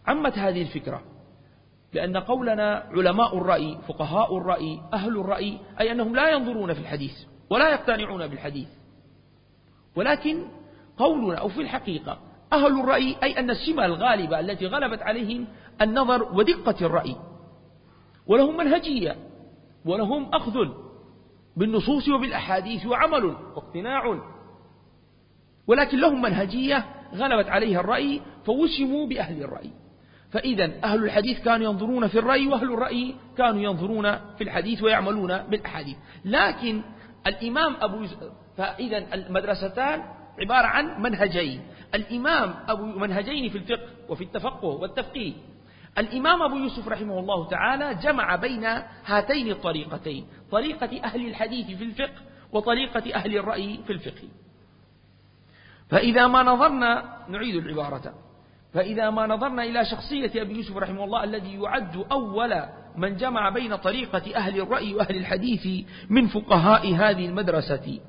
عمت هذه الفكرة لأن قولنا علماء الرأي فقهاء الرأي أهل الرأي أي أنهم لا ينظرون في الحديث ولا يقتنعون بالحديث. ولكن قولنا أو في الحقيقة أهل الرأي أي أن السمة الغالبة التي غلبت عليهم النظر ودقة الرأي. ولهم منهجية ولهم أخذ بالنصوص وبالأحاديث وعمل واقتناع. ولكن لهم منهجية غلبت عليها الرأي فوسموا بأهل الرأي. فإذا أهل الحديث كانوا ينظرون في الرأي وأهل الرأي كانوا ينظرون في الحديث ويعملون بالأحاديث. لكن الإمام أبو فإذا المدرستان عبارة عن منهجين. الإمام أبو منهجين في الفقه وفي التفقه والتفقيه. الإمام أبو يوسف رحمه الله تعالى جمع بين هاتين الطريقتين طريقة أهل الحديث في الفقه وطريقة أهل الرأي في الفقه. فإذا ما نظرنا نعيد العبارة فإذا ما نظرنا إلى شخصية أبي يوسف رحمه الله الذي يعد أول من جمع بين طريقة أهل الرأي وأهل الحديث من فقهاء هذه المدرسة.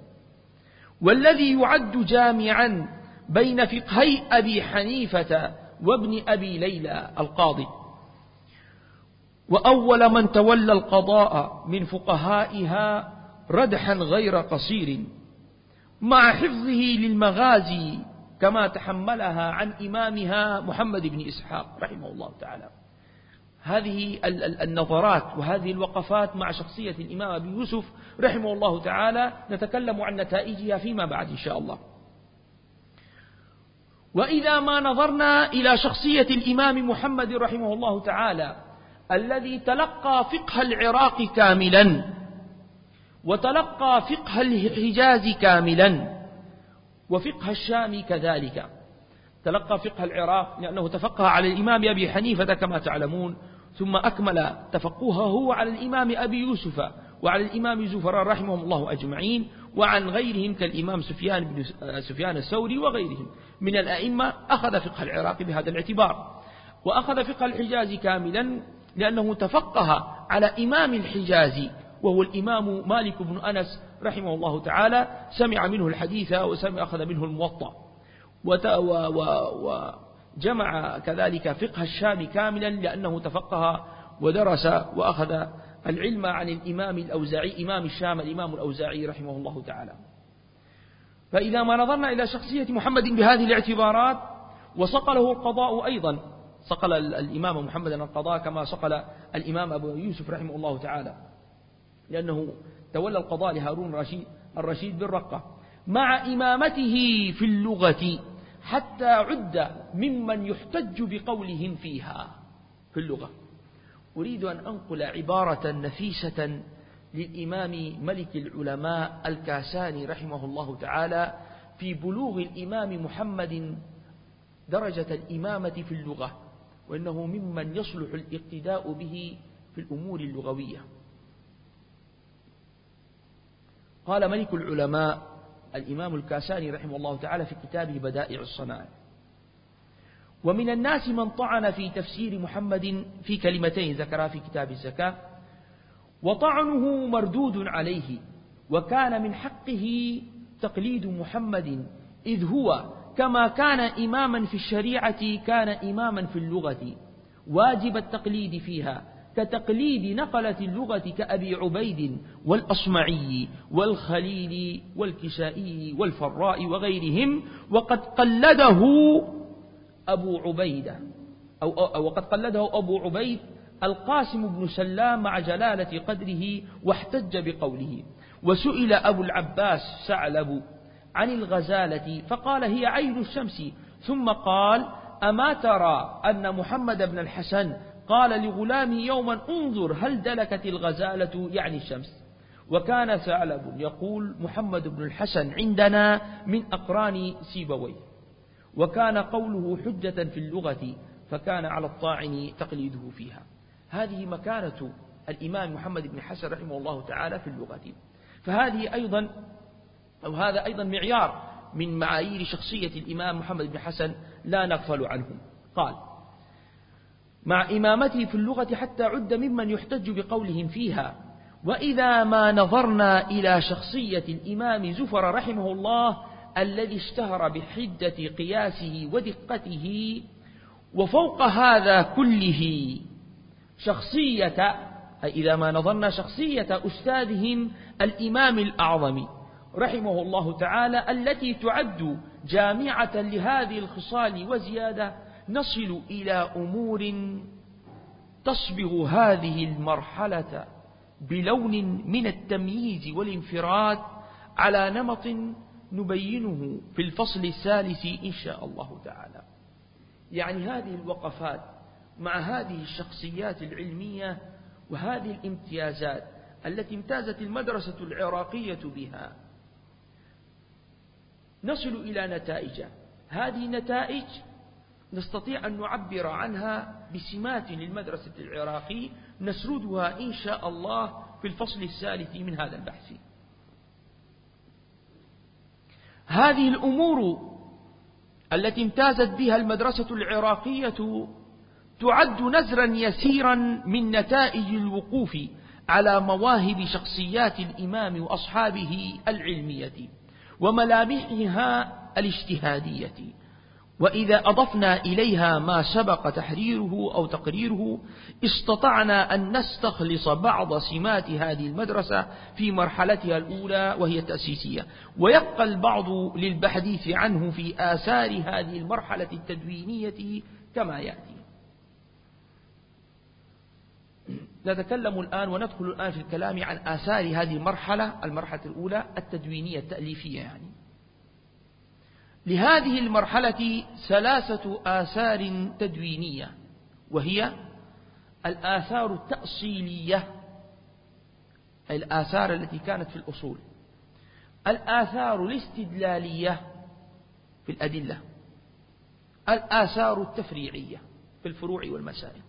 والذي يعد جامعا بين فقهي أبي حنيفة وابن أبي ليلى القاضي. وأول من تولى القضاء من فقهائها ردحا غير قصير مع حفظه للمغازي كما تحملها عن إمامها محمد بن إسحاق رحمه الله تعالى. هذه النظرات وهذه الوقفات مع شخصية الإمام أبي يوسف رحمه الله تعالى نتكلم عن نتائجها فيما بعد إن شاء الله. وإذا ما نظرنا إلى شخصية الإمام محمد رحمه الله تعالى الذي تلقى فقه العراق كاملا وتلقى فقه الحجاز كاملا وفقه الشام كذلك. تلقى فقه العراق لأنه تفقه على الإمام أبي حنيفة كما تعلمون ثم أكمل تفقهه على الإمام أبي يوسف وعلى الإمام زفر رحمهم الله أجمعين وعن غيرهم كالإمام سفيان بن سفيان الثوري وغيرهم. من الأئمة أخذ فقه العراق بهذا الاعتبار وأخذ فقه الحجاز كاملا لأنه تفقه على إمام الحجاز وهو الإمام مالك بن أنس رحمه الله تعالى سمع منه الحديث وسمع أخذ منه الموطأ. وجمع كذلك فقه الشام كاملا لأنه تفقه ودرس وأخذ العلم عن الإمام الأوزاعي إمام الشام الإمام الأوزاعي رحمه الله تعالى. فإذا ما نظرنا إلى شخصية محمد بهذه الاعتبارات وصقله القضاء أيضا. صقل الإمام محمد القضاء كما صقل الإمام أبو يوسف رحمه الله تعالى. لأنه تولى القضاء لهارون الرشيد, الرشيد بالرقة مع إمامته في اللغة حتى عد ممن يحتج بقولهم فيها في اللغة. أريد أن أنقل عبارة نفيسة للإمام ملك العلماء الكاساني رحمه الله تعالى في بلوغ الإمام محمد درجة الإمامة في اللغة وإنه ممن يصلح الاقتداء به في الأمور اللغوية. قال ملك العلماء الإمام الكاساني رحمه الله تعالى في كتابه بدائع الصنائع ومن الناس من طعن في تفسير محمد في كلمتين ذكرها في كتاب الزكاة. وطعنه مردود عليه وكان من حقه تقليد محمد إذ هو كما كان إماما في الشريعة كان إماما في اللغة. واجب التقليد فيها كتقليد نقلة اللغة كأبي عبيد والأصمعي والخليل والكسائي والفراء وغيرهم وقد قلده أبو عبيدة أو, وقد قلده أبو عبيد القاسم بن سلام مع جلالة قدره واحتج بقوله وسئل أبو العباس ثعلب عن الغزالة فقال هي عين الشمس. ثم قال أما ترى أن محمد بن الحسن قال لغلامه يوما انظر هل دلكت الغزالة يعني الشمس؟ وكان ثعلب يقول محمد بن الحسن عندنا من أقران سيبويه. وكان قوله حجة في اللغة فكان على الطاعن تقليده فيها. هذه مكانة الإمام محمد بن حسن رحمه الله تعالى في اللغة. فهذه أيضا أو هذا أيضا معيار من معايير شخصية الإمام محمد بن حسن لا نغفل عنه قال مع إمامته في اللغة حتى عد ممن يحتج بقولهم فيها وإذا ما نظرنا إلى شخصية الإمام زفر رحمه الله الذي اشتهر بحدة قياسه ودقته وفوق هذا كله شخصية إذا ما نظرنا شخصية أستاذهم الإمام الأعظم رحمه الله تعالى التي تعد جامعة لهذه الخصال وزيادة نصل إلى أمور تصبغ هذه المرحلة بلون من التمييز والانفراد على نمط نبينه في الفصل الثالث إن شاء الله تعالى. يعني هذه الوقفات مع هذه الشخصيات العلمية وهذه الامتيازات التي امتازت المدرسة العراقية بها نصل إلى نتائج. هذه النتائج نستطيع أن نعبر عنها بسمات للمدرسة العراقي نسردها إن شاء الله في الفصل الثالث من هذا البحث. هذه الأمور التي امتازت بها المدرسة العراقية تعد نزرا يسيرا من نتائج الوقوف على مواهب شخصيات الإمام وأصحابه العلمية وملامحها الاجتهادية. وإذا أضفنا إليها ما سبق تحريره أو تقريره استطعنا أن نستخلص بعض سمات هذه المدرسة في مرحلتها الأولى وهي التأسيسية. ويبقى البعض للبحديث عنه في آثار هذه المرحلة التدوينية كما يأتي. نتكلم الآن وندخل الآن في الكلام عن آثار هذه المرحلة المرحلة الأولى التدوينية التأليفية يعني. لهذه المرحلة ثلاثة آثار تدوينية وهي الآثار التأصيلية أي الآثار التي كانت في الأصول الآثار الاستدلالية في الأدلة الآثار التفريعية في الفروع والمسائل.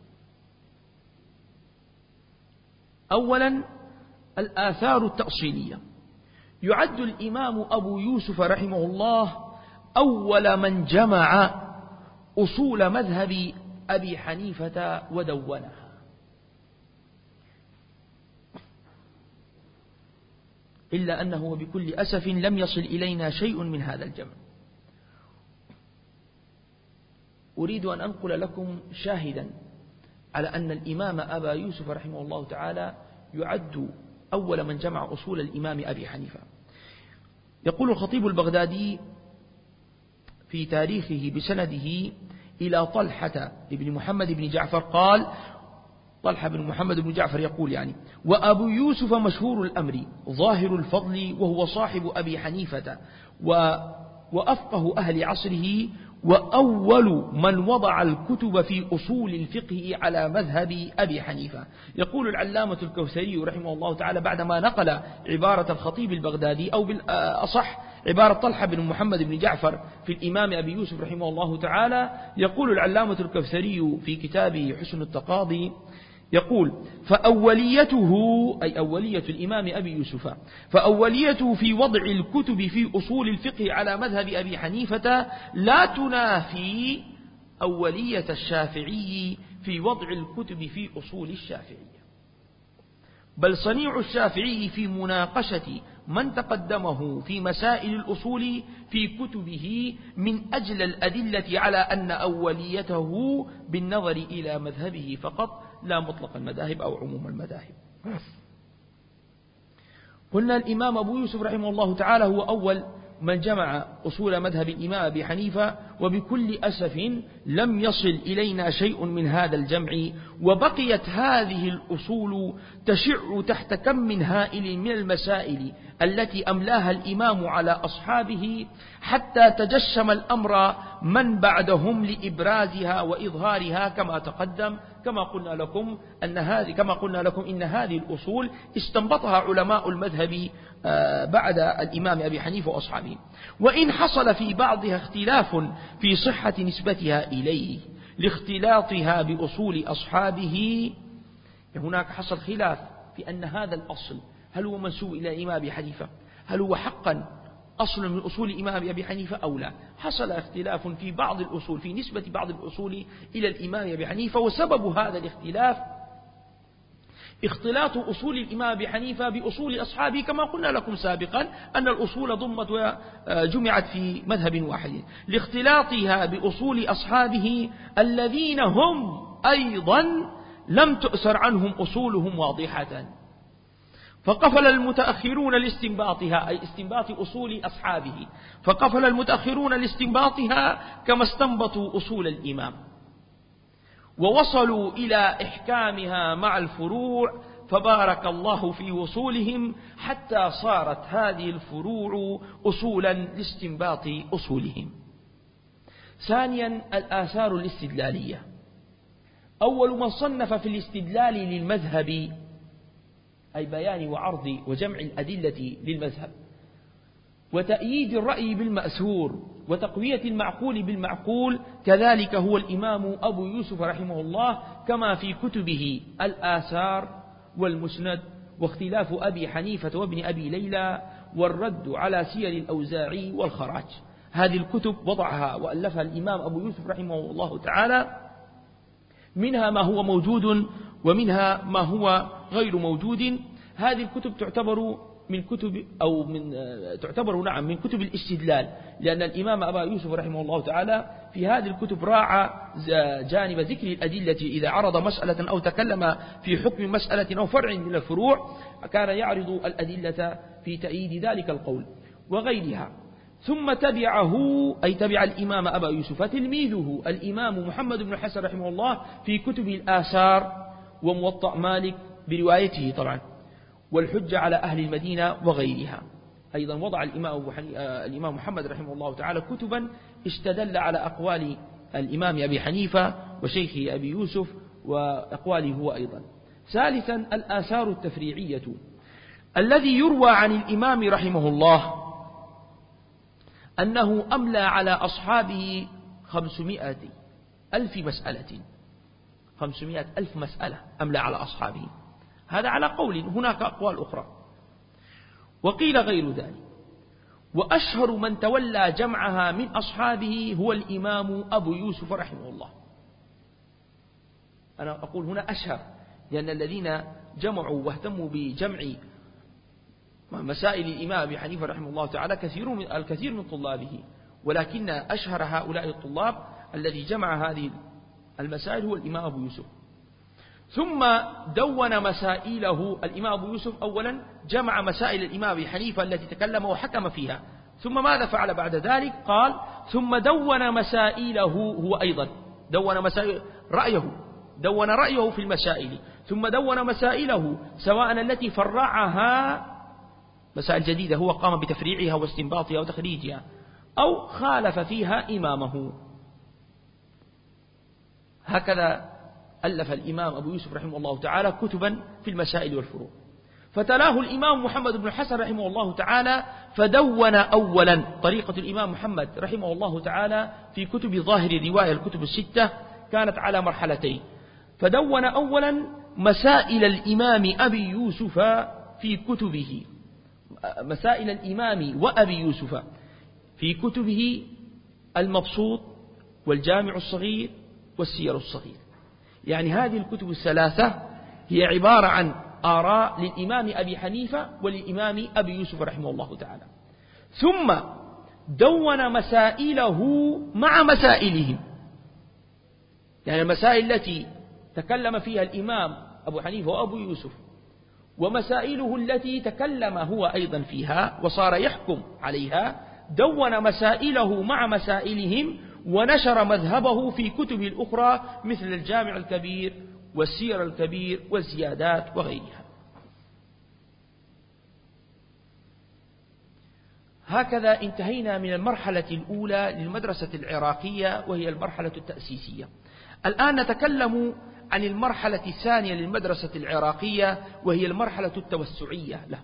أولا الآثار التأصيلية. يعد الإمام أبو يوسف رحمه الله أول من جمع أصول مذهب أبي حنيفة ودونها. إلا أنه بكل أسف لم يصل إلينا شيء من هذا الجمع. أريد أن أنقل لكم شاهدا على أن الإمام أبا يوسف رحمه الله تعالى يعد أول من جمع أصول الإمام أبي حنيفة. يقول الخطيب البغدادي في تاريخه بسنده إلى طلحة بن محمد بن جعفر قال طلحة بن محمد بن جعفر يقول يعني وأبو يوسف مشهور الأمر ظاهر الفضل وهو صاحب أبي حنيفة وأفقه أهل عصره وأول من وضع الكتب في أصول الفقه على مذهب أبي حنيفة. يقول العلامة الكوثري رحمه الله تعالى بعدما نقل عبارة الخطيب البغدادي أو بالأصح عبارة طلحة بن محمد بن جعفر في الإمام أبي يوسف رحمه الله تعالى يقول العلامة الكوثري في كتابه حسن التقاضي يقول فأوليته أي أولية الإمام أبي يوسف فأوليته في وضع الكتب في أصول الفقه على مذهب أبي حنيفة لا تنافي أولية الشافعي في وضع الكتب في أصول الشافعية بل صنيع الشافعي في مناقشة من تقدمه في مسائل الأصول في كتبه من أجل الأدلة على أن أوليته بالنظر إلى مذهبه فقط لا مطلق المذاهب أو عموم المذاهب. قلنا الإمام أبو يوسف رحمه الله تعالى هو أول من جمع أصول مذهب الإمام أبي حنيفة وبكل أسف لم يصل إلينا شيء من هذا الجمع وبقيت هذه الأصول تشع تحت كم من هائل من المسائل التي أملاها الإمام على أصحابه حتى تجشم الأمر من بعدهم لإبرازها وإظهارها كما تقدم. كما قلنا لكم أن هذه كما قلنا لكم إن هذه الأصول استنبطها علماء المذهب آه، بعد الإمام أبي حنيفة وأصحابه. وإن حصل في بعضها اختلاف في صحة نسبتها إليه لاختلاطها بأصول أصحابه هناك حصل خلاف في أن هذا الأصل هل هو منسوب إلى الإمام أبي حنيفة؟ هل هو حقا؟ أصل من أصول الإمام أبي حنيفة أو لا حصل اختلاف في بعض الأصول في نسبة بعض الأصول إلى الإمام أبي حنيفة وسبب هذا الاختلاف اختلاط أصول الإمام أبي حنيفة بأصول أصحابه كما قلنا لكم سابقا أن الأصول ضمت وجمعت في مذهب واحد. لاختلاطها بأصول أصحابه الذين هم أيضا لم تؤسر عنهم أصولهم واضحة. فقفل المتأخرون لاستنباطها أي استنباط أصول أصحابه. فقفل المتأخرون لاستنباطها كما استنبطوا أصول الإمام. ووصلوا إلى إحكامها مع الفروع فبارك الله في وصولهم حتى صارت هذه الفروع أصولا لاستنباط أصولهم. ثانيا الآثار الاستدلالية. أول من صنف في الاستدلال للمذهب أي بيان وعرض وجمع الأدلة للمذهب وتأييد الرأي بالمأثور وتقوية المعقول بالمعقول كذلك هو الإمام أبو يوسف رحمه الله كما في كتبه الآثار والمسند واختلاف أبي حنيفة وابن أبي ليلى والرد على سير الأوزاعي والخراج. هذه الكتب وضعها وألفها الإمام أبو يوسف رحمه الله تعالى منها ما هو موجود ومنها ما هو غير موجود. هذه الكتب تعتبر من كتب أو من تعتبر نعم من كتب الاستدلال لأن الإمام أبا يوسف رحمه الله تعالى في هذه الكتب راعى جانب ذكر الأدلة إذا عرض مسألة أو تكلم في حكم مسألة أو فرع من الفروع كان يعرض الأدلة في تأييد ذلك القول وغيرها. ثم تبعه أي تبع الإمام أبا يوسف تلميذه الإمام محمد بن حسن رحمه الله في كتب الآثار وموطأ مالك بروايته طبعا والحجة على أهل المدينة وغيرها. أيضا وضع الإمام, آه، الإمام محمد رحمه الله تعالى كتبا استدل على أقوال الإمام أبي حنيفة وشيخه أبي يوسف وأقواله هو أيضا. ثالثا الآثار التفريعية. الذي يروى عن الإمام رحمه الله أنه أملى على أصحابه خمسمائة ألف مسألة. خمسمائة ألف مسألة أملى على أصحابه. هذا على قول هناك أقوال أخرى. وقيل غير ذلك. وأشهر من تولى جمعها من أصحابه هو الإمام أبو يوسف رحمه الله. أنا أقول هنا أشهر لأن الذين جمعوا واهتموا بجمع مسائل الإمام أبي حنيفة رحمه الله تعالى كثير من الكثير من طلابه. ولكن أشهر هؤلاء الطلاب الذي جمع هذه المسائل هو الإمام أبو يوسف. ثم دون مسائله. الإمام أبو يوسف أولا جمع مسائل الإمام أبي حنيفة التي تكلم وحكم فيها. ثم ماذا فعل بعد ذلك؟ قال ثم دون مسائله هو أيضا. دون مسائل رأيه. دون رأيه في المسائل. ثم دون مسائله سواء التي فرعها مسائل جديدة هو قام بتفريعها واستنباطها وتخريجها أو خالف فيها إمامه. هكذا ألف الإمام أبو يوسف رحمه الله تعالى كتبا في المسائل والفروع. فتلاه الإمام محمد بن حسن رحمه الله تعالى فدون أولا طريقة الإمام محمد رحمه الله تعالى في كتب ظاهر الرواية الكتب الستة كانت على مرحلتين. فدون أولا مسائل الإمام أبي يوسف في كتبه. مسائل الإمام وأبي يوسف في كتبه المبسوط والجامع الصغير والسير الصغير. يعني هذه الكتب الثلاثة هي عبارة عن آراء للإمام أبي حنيفة وللإمام أبي يوسف رحمه الله تعالى. ثم دون مسائله مع مسائلهم. يعني المسائل التي تكلم فيها الإمام أبو حنيفة وأبو يوسف ومسائله التي تكلم هو أيضا فيها وصار يحكم عليها دون مسائله مع مسائلهم ونشر مذهبه في كتبه الأخرى مثل الجامع الكبير والسير الكبير والزيادات وغيرها. هكذا انتهينا من المرحلة الأولى للمدرسة العراقية وهي المرحلة التأسيسية. الآن نتكلم عن المرحلة الثانية للمدرسة العراقية وهي المرحلة التوسعية له.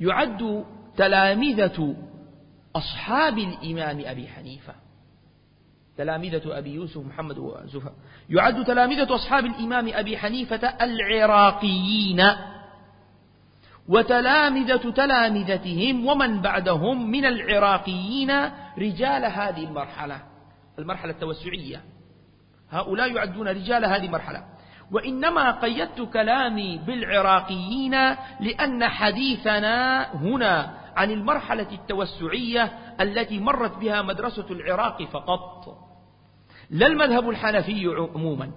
يعد تلامذة أصحاب الإمام أبي حنيفة. تلامذة أبي يوسف محمد وزفا يعد تلامذة أصحاب الإمام أبي حنيفة العراقيين. وتلامذة تلامذتهم ومن بعدهم من العراقيين رجال هذه المرحلة المرحلة التوسعية. هؤلاء يعدون رجال هذه المرحلة. وإنما قيدت كلامي بالعراقيين لأن حديثنا هنا عن المرحلة التوسعية التي مرت بها مدرسة العراق فقط. لا المذهب الحنفي عموما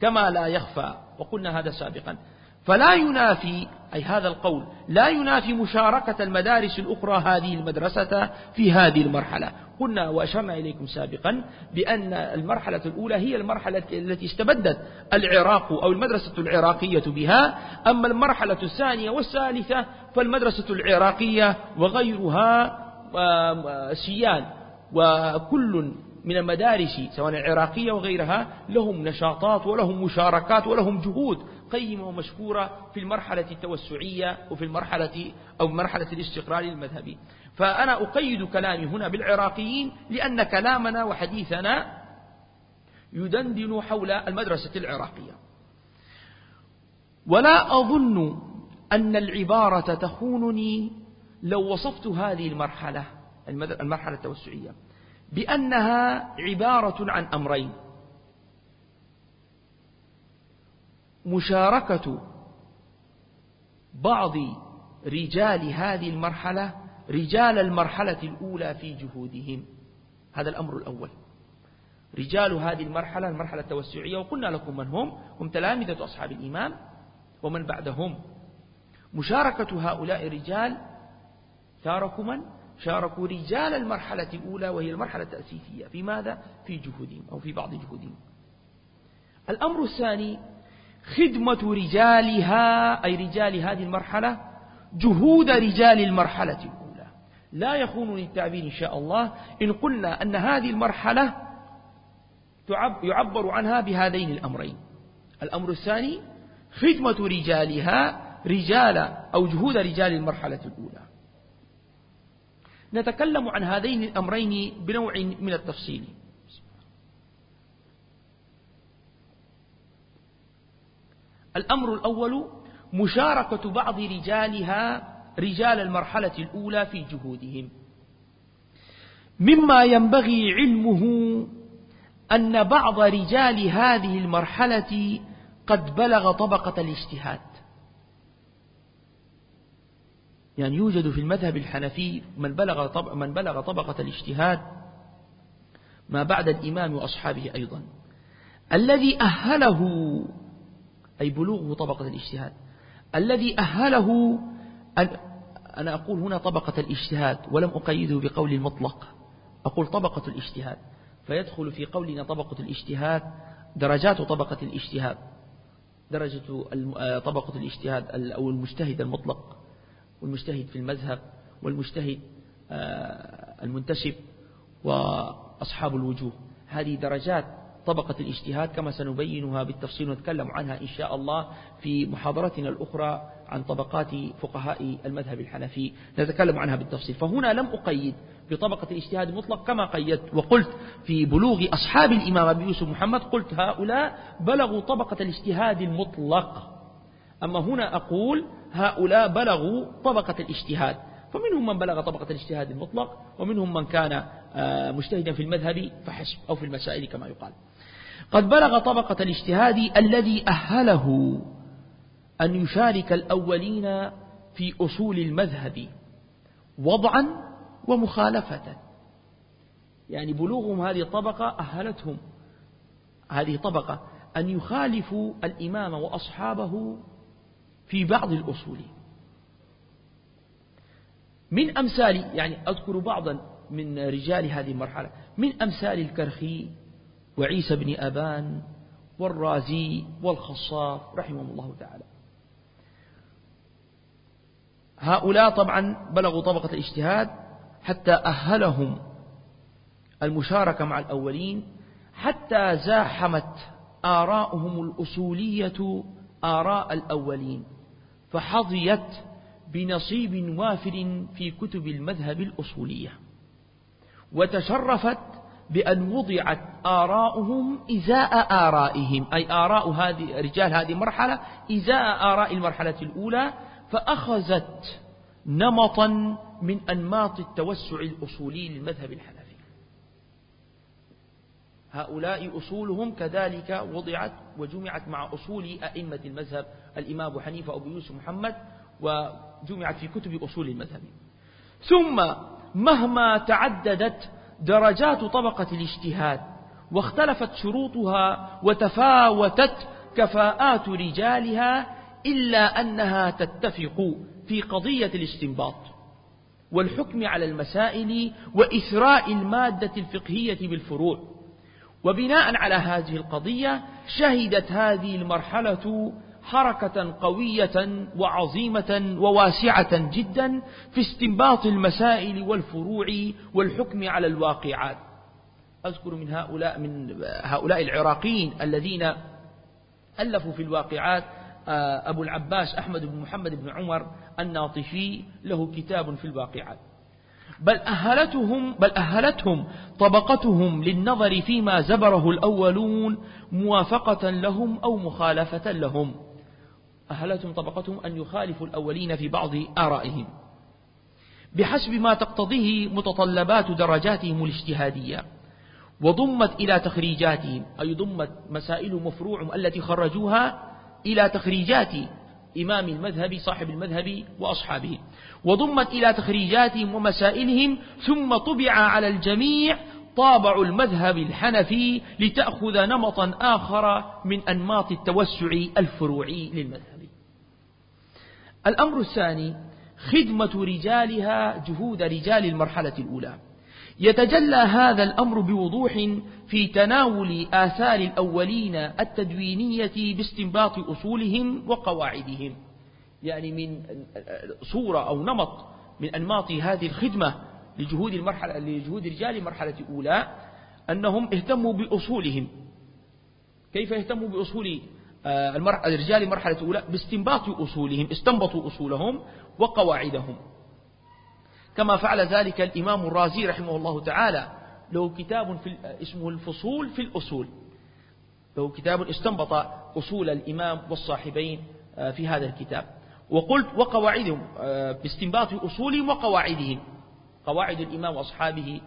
كما لا يخفى وقلنا هذا سابقا. فلا ينافي أي هذا القول لا ينافي مشاركة المدارس الأخرى هذه المدرسة في هذه المرحلة. قلنا وأشرنا إليكم سابقا بأن المرحلة الأولى هي المرحلة التي استبدت العراق أو المدرسة العراقية بها. أما المرحلة الثانية والثالثة فالمدرسة العراقية وغيرها سيان. وكل من المدارس سواء العراقية وغيرها لهم نشاطات ولهم مشاركات ولهم جهود. قيمة ومشكورة في المرحلة التوسعية وفي المرحلة أو مرحلة الاستقرار المذهبي. فأنا أقيد كلامي هنا بالعراقيين لأن كلامنا وحديثنا يدندن حول المدرسة العراقية. ولا أظن أن العبارة تخونني لو وصفت هذه المرحلة المرحلة التوسعية بأنها عبارة عن أمرين. مشاركة بعض رجال هذه المرحلة رجال المرحلة الأولى في جهودهم. هذا الأمر الأول. رجال هذه المرحلة المرحلة التوسعية وقلنا لكم من هم؟ هم تلامذة أصحاب الإمام ومن بعدهم. مشاركة هؤلاء الرجال شاركوا من؟ شاركوا رجال المرحلة الأولى وهي المرحلة التأسيسية. في ماذا؟ في جهودهم أو في بعض جهودهم. الأمر الثاني خدمة رجالها أي رجال هذه المرحلة جهود رجال المرحلة الأولى. لا يخونني التعبير إن شاء الله. إن قلنا أن هذه المرحلة يعبر عنها بهذين الأمرين. الأمر الثاني خدمة رجالها رجال أو جهود رجال المرحلة الأولى. نتكلم عن هذين الأمرين بنوع من التفصيل. الأمر الأول مشاركة بعض رجالها رجال المرحلة الأولى في جهودهم. مما ينبغي علمه أن بعض رجال هذه المرحلة قد بلغ طبقة الاجتهاد. يعني يوجد في المذهب الحنفي من بلغ من بلغ طبقة الاجتهاد ما بعد الإمام وأصحابه أيضا. الذي أهله أي بلوغه طبقة الاجتهاد. الذي أهله أن أنا أقول هنا طبقة الاجتهاد ولم أقيده بقول المطلق. أقول طبقة الاجتهاد. فيدخل في قولنا طبقة الاجتهاد درجات طبقة الاجتهاد. درجة طبقة الاجتهاد أو المجتهد المطلق. والمجتهد في المذهب. والمجتهد آه، المنتسب. وأصحاب الوجوه. هذه درجات طبقة الاجتهاد كما سنبينها بالتفصيل ونتكلم عنها إن شاء الله في محاضرتنا الأخرى عن طبقات فقهاء المذهب الحنفي. نتكلم عنها بالتفصيل. فهنا لم أقيد بطبقة الاجتهاد المطلق كما قيدت وقلت في بلوغ أصحاب الإمام أبي يوسف محمد قلت هؤلاء بلغوا طبقة الاجتهاد المطلق. أما هنا أقول هؤلاء بلغوا طبقة الاجتهاد. فمنهم من بلغ طبقة الاجتهاد المطلق ومنهم من كان آه، مجتهدا في المذهب فحسب أو في المسائل كما يقال. قد بلغ طبقة الاجتهاد الذي أهله أن يشارك الأولين في أصول المذهب وضعا ومخالفة. يعني بلوغهم هذه الطبقة أهلتهم هذه طبقة أن يخالفوا الإمام وأصحابه في بعض الأصول. من أمثال يعني أذكر بعضا من رجال هذه المرحلة من أمثال الكرخي وعيسى بن أبان والرازي والخصاف رحمهم الله تعالى. هؤلاء طبعا بلغوا طبقة الاجتهاد حتى أهلهم المشاركة مع الأولين حتى زاحمت آراؤهم الأصولية آراء الأولين فحظيت بنصيب وافر في كتب المذهب الأصولية وتشرفت بأن وضعت آراؤهم إزاء آرائهم أي آراء هذه رجال هذه المرحلة إزاء آراء المرحلة الأولى فأخذت نمطا من أنماط التوسع الأصولي للمذهب الحنفي. هؤلاء أصولهم كذلك وضعت وجمعت مع أصول أئمة المذهب الإمام حنيفة أبو يوسف محمد وجمعت في كتب أصول المذهب. ثم مهما تعددت درجات طبقة الاجتهاد واختلفت شروطها وتفاوتت كفاءات رجالها إلا أنها تتفق في قضية الاستنباط والحكم على المسائل وإثراء المادة الفقهية بالفروع. وبناء على هذه القضية شهدت هذه المرحلة حركة قوية وعظيمة وواسعة جدا في استنباط المسائل والفروع والحكم على الواقعات. أذكر من هؤلاء من هؤلاء العراقيين الذين ألفوا في الواقعات آه، أبو العباس أحمد بن محمد بن عمر الناطفي له كتاب في الواقعات. بل أهلتهم بل أهلتهم طبقتهم للنظر فيما زبره الأولون موافقة لهم أو مخالفة لهم. أهلتهم طبقتهم أن يخالفوا الأولين في بعض آرائهم. بحسب ما تقتضيه متطلبات درجاتهم الاجتهادية وضمت إلى تخريجاتهم أي ضمت مسائلهم وفروعهم التي خرجوها إلى تخريجات إمام المذهب صاحب المذهب وأصحابه. وضمت إلى تخريجاتهم ومسائلهم ثم طبع على الجميع طابع المذهب الحنفي لتأخذ نمطا آخر من أنماط التوسع الفروعي للمذهب. الأمر الثاني خدمة رجالها جهود رجال المرحلة الأولى. يتجلى هذا الأمر بوضوح في تناول آثار الأولين التدوينية باستنباط أصولهم وقواعدهم. يعني من صورة أو نمط من أنماط هذه الخدمة لجهود المرحلة لجهود رجال المرحلة الأولى أنهم اهتموا بأصولهم. كيف اهتموا بأصول الرجال المرحلة الأولى باستنباط أصولهم استنبطوا أصولهم وقواعدهم. كما فعل ذلك الإمام الرازي رحمه الله تعالى. له كتاب في اسمه الفصول في الأصول. له كتاب استنبط أصول الإمام والصاحبين آه، في هذا الكتاب. وقلت وقواعدهم آه، باستنباط أصولهم وقواعدهم. قواعد الإمام وأصحابه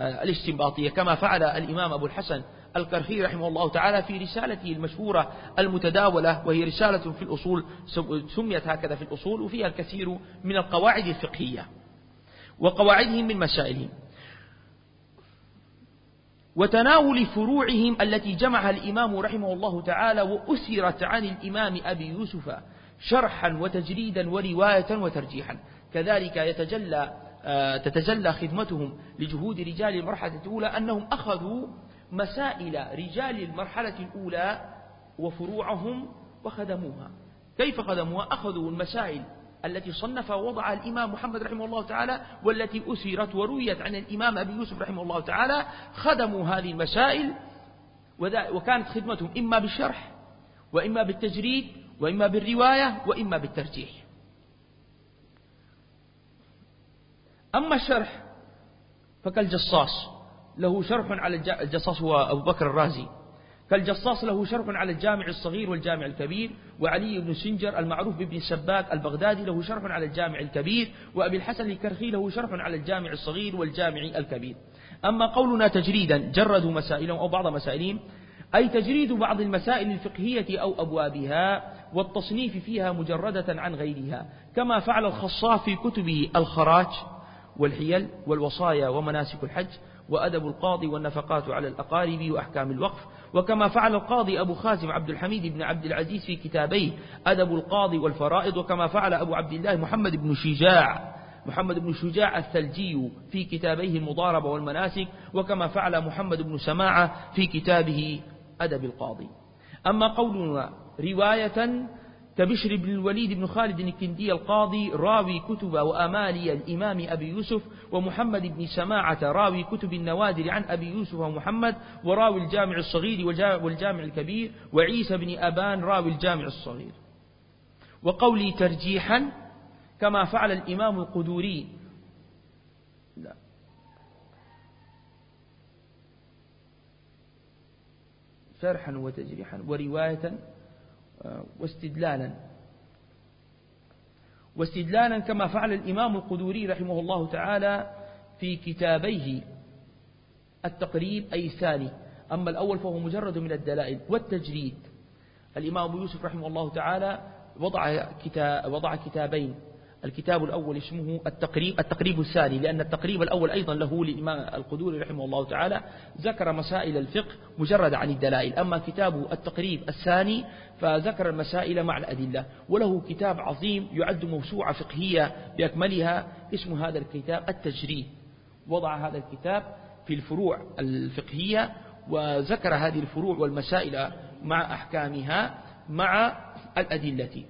آه، الاستنباطية. كما فعل الإمام أبو الحسن الكرخي رحمه الله تعالى في رسالته المشهورة المتداولة وهي رسالة في الأصول سميت هكذا في الأصول وفيها الكثير من القواعد الفقهية وقواعدهم من مسائلهم. وتناول فروعهم التي جمعها الإمام رحمه الله تعالى وأسرت عن الإمام أبي يوسف شرحا وتجريدا ورواية وترجيحا. كذلك يتجلى آه، تتجلى خدمتهم لجهود رجال المرحلة الأولى أنهم أخذوا مسائل رجال المرحلة الأولى وفروعهم وخدموها. كيف خدموها؟ أخذوا المسائل التي صنف ووضع الإمام محمد رحمه الله تعالى والتي أسرت ورويت عن الإمام أبي يوسف رحمه الله تعالى خدموا هذه المسائل. وكانت خدمتهم إما بالشرح وإما بالتجريد وإما بالرواية وإما بالترجيح. أما الشرح فكالجصاص. له شرح على الجصاص هو أبو بكر الرازي. فالجصاص له شرح على الجامع الصغير والجامع الكبير وعلي بن سنجر المعروف بابن السباك البغدادي له شرح على الجامع الكبير وأبي الحسن الكرخي له شرح على الجامع الصغير والجامع الكبير. أما قولنا تجريدا جردوا مسائلهم أو بعض مسائلهم أي تجريد بعض المسائل الفقهية أو أبوابها والتصنيف فيها مجردة عن غيرها كما فعل الخصاف في كتبه الخراج والحيل والوصايا ومناسك الحج وأدب القاضي والنفقات على الأقارب وأحكام الوقف. وكما فعل القاضي أبو خازم عبد الحميد بن عبد العزيز في كتابيه أدب القاضي والفرائض وكما فعل أبو عبد الله محمد بن شجاع محمد بن شجاع الثلجي في كتابيه المضاربة والمناسك وكما فعل محمد بن سماعة في كتابه أدب القاضي. أما قولنا رواية كبشر بن الوليد بن خالد الكندي القاضي راوي كتب وأمالي الإمام أبي يوسف ومحمد بن سماعة راوي كتب النوادر عن أبي يوسف ومحمد وراوي الجامع الصغير والجامع الكبير وعيسى بن أبان راوي الجامع الصغير. وقولي ترجيحا كما فعل الإمام القدوري. لا. شرحا وتجريحا. ورواية واستدلالا. واستدلالا كما فعل الإمام القدوري رحمه الله تعالى في كتابيه التقريب أي الثاني. أما الأول فهو مجرد من الدلائل والتجريد. الإمام يوسف رحمه الله تعالى وضع كتابين. الكتاب الأول اسمه التقريب التقريب الثاني لأن التقريب الأول أيضا له للإمام القدوري رحمه الله تعالى ذكر مسائل الفقه مجرد عن الدلائل أما كتاب التقريب الثاني فذكر المسائل مع الأدلة وله كتاب عظيم يعد موسوعة فقهية بأكملها اسم هذا الكتاب التجريد وضع هذا الكتاب في الفروع الفقهية وذكر هذه الفروع والمسائل مع أحكامها مع الأدلة.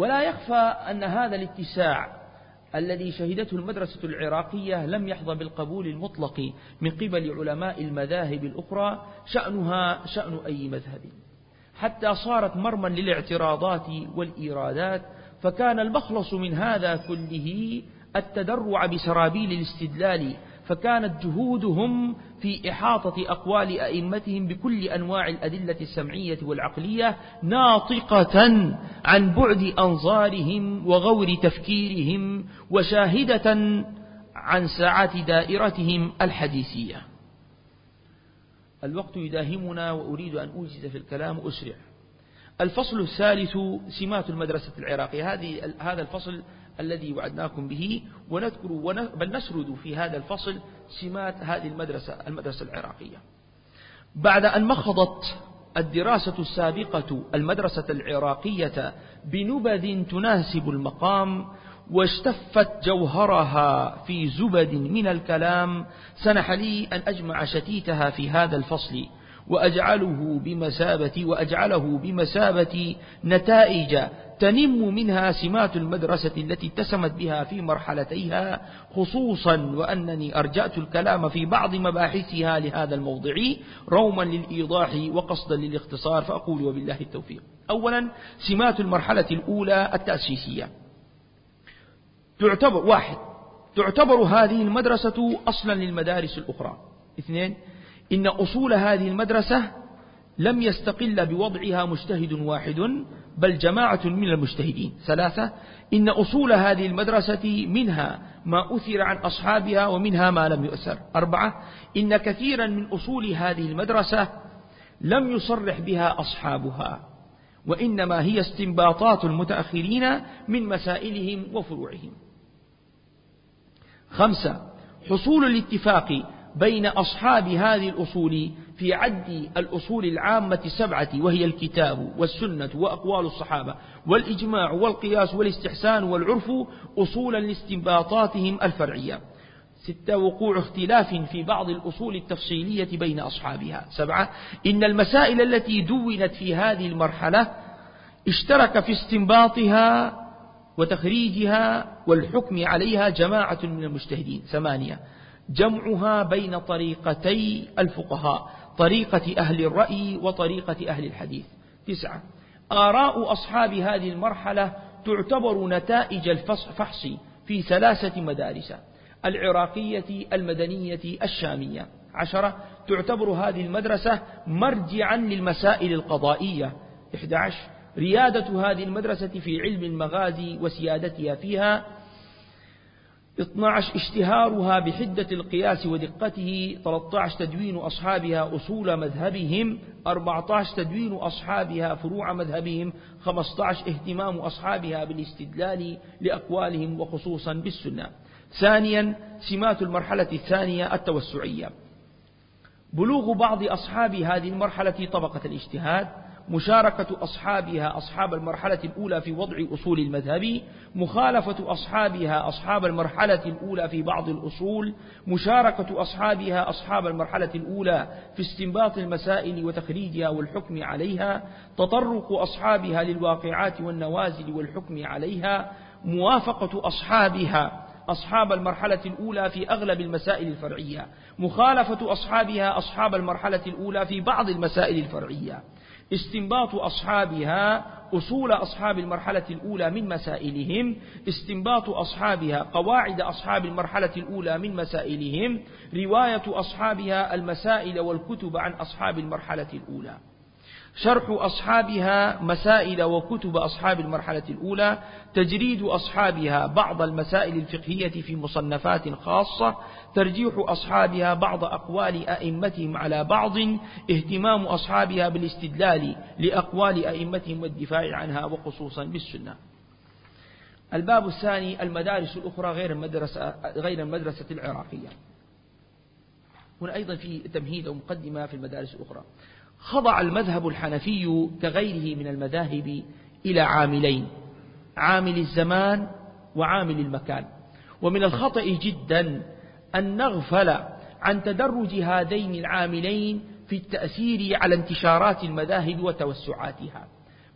ولا يخفى أن هذا الاتساع الذي شهدته المدرسة العراقية لم يحظى بالقبول المطلق من قبل علماء المذاهب الأخرى شأنها شأن أي مذهب. حتى صارت مرما للاعتراضات والإيرادات فكان المخلص من هذا كله التدرع بسرابيل الاستدلال فكانت جهودهم في إحاطة أقوال أئمتهم بكل أنواع الأدلة السمعية والعقلية ناطقة عن بعد أنظارهم وغور تفكيرهم وشاهدة عن ساعة دائرتهم الحديثية. الوقت يداهمنا وأريد أن أوجز في الكلام أسرع. الفصل الثالث سمات المدرسة العراقية. هذه هذا الفصل الذي وعدناكم به ونذكر بل نسرد في هذا الفصل سمات هذه المدرسة المدرسة العراقية. بعد أن مخضت الدراسة السابقة المدرسة العراقية بنبذ تناسب المقام واشتفت جوهرها في زبد من الكلام سنح لي أن أجمع شتيتها في هذا الفصل. وأجعله بمثابة وأجعله بمثابة نتائج تنم منها سمات المدرسة التي اتسمت بها في مرحلتيها خصوصا وأنني أرجأت الكلام في بعض مباحثها لهذا الموضع روما للإيضاح وقصدا للاختصار فأقول وبالله التوفيق. أولا سمات المرحلة الأولى التأسيسية. تعتبر واحد تعتبر هذه المدرسة أصلا للمدارس الأخرى. اثنين إن أصول هذه المدرسة لم يستقل بوضعها مجتهد واحد بل جماعة من المجتهدين. ثلاثة إن أصول هذه المدرسة منها ما أثر عن أصحابها ومنها ما لم يؤثر. أربعة إن كثيرا من أصول هذه المدرسة لم يصرح بها أصحابها وإنما هي استنباطات المتأخرين من مسائلهم وفروعهم. خمسة حصول الاتفاق بين أصحاب هذه الأصول في عد الأصول العامة السبعة وهي الكتاب والسنة وأقوال الصحابة والإجماع والقياس والاستحسان والعرف أصولا لاستنباطاتهم الفرعية. ستة وقوع اختلاف في بعض الأصول التفصيلية بين أصحابها. سبعة إن المسائل التي دونت في هذه المرحلة اشترك في استنباطها وتخريجها والحكم عليها جماعة من المجتهدين. ثمانية جمعها بين طريقتي الفقهاء طريقة أهل الرأي وطريقة أهل الحديث. تسعة. آراء أصحاب هذه المرحلة تعتبر نتائج الفحص في ثلاثة مدارس العراقية المدنية الشامية. عشرة. تعتبر هذه المدرسة مرجعا للمسائل القضائية. 11 ريادة هذه المدرسة في علم المغازي وسيادتها فيها 12 اشتهارها بحدة القياس ودقته 13 تدوين أصحابها أصول مذهبهم 14 تدوين أصحابها فروع مذهبهم 15 اهتمام أصحابها بالاستدلال لأقوالهم وخصوصا بالسنة. ثانيا سمات المرحلة الثانية التوسعية. بلوغ بعض أصحاب هذه المرحلة طبقة الاجتهاد مشاركة أصحابها أصحاب المرحلة الأولى في وضع أصول المذهب مخالفة أصحابها أصحاب المرحلة الأولى في بعض الأصول مشاركة أصحابها أصحاب المرحلة الأولى في استنباط المسائل وتخريجها والحكم عليها تطرق أصحابها للواقعات والنوازل والحكم عليها موافقة أصحابها أصحاب المرحلة الأولى في أغلب المسائل الفرعية مخالفة أصحابها أصحاب المرحلة الأولى في بعض المسائل الفرعية. استنباط أصحابها أصول أصحاب المرحلة الأولى من مسائلهم استنباط أصحابها قواعد أصحاب المرحلة الأولى من مسائلهم رواية أصحابها المسائل والكتب عن أصحاب المرحلة الأولى. شرح أصحابها مسائل وكتب أصحاب المرحلة الأولى تجريد أصحابها بعض المسائل الفقهية في مصنفات خاصة ترجيح أصحابها بعض أقوال أئمتهم على بعض اهتمام أصحابها بالاستدلال لأقوال أئمتهم والدفاع عنها وخصوصا بالسنة. الباب الثاني المدارس الأخرى غير المدرسة, غير المدرسة العراقية. هنا أيضا في تمهيد أو مقدمة في المدارس الأخرى. خضع المذهب الحنفي كغيره من المذاهب إلى عاملين عامل الزمان وعامل المكان. ومن الخطأ جدا أن نغفل عن تدرج هذين العاملين في التأثير على انتشارات المذاهب وتوسعاتها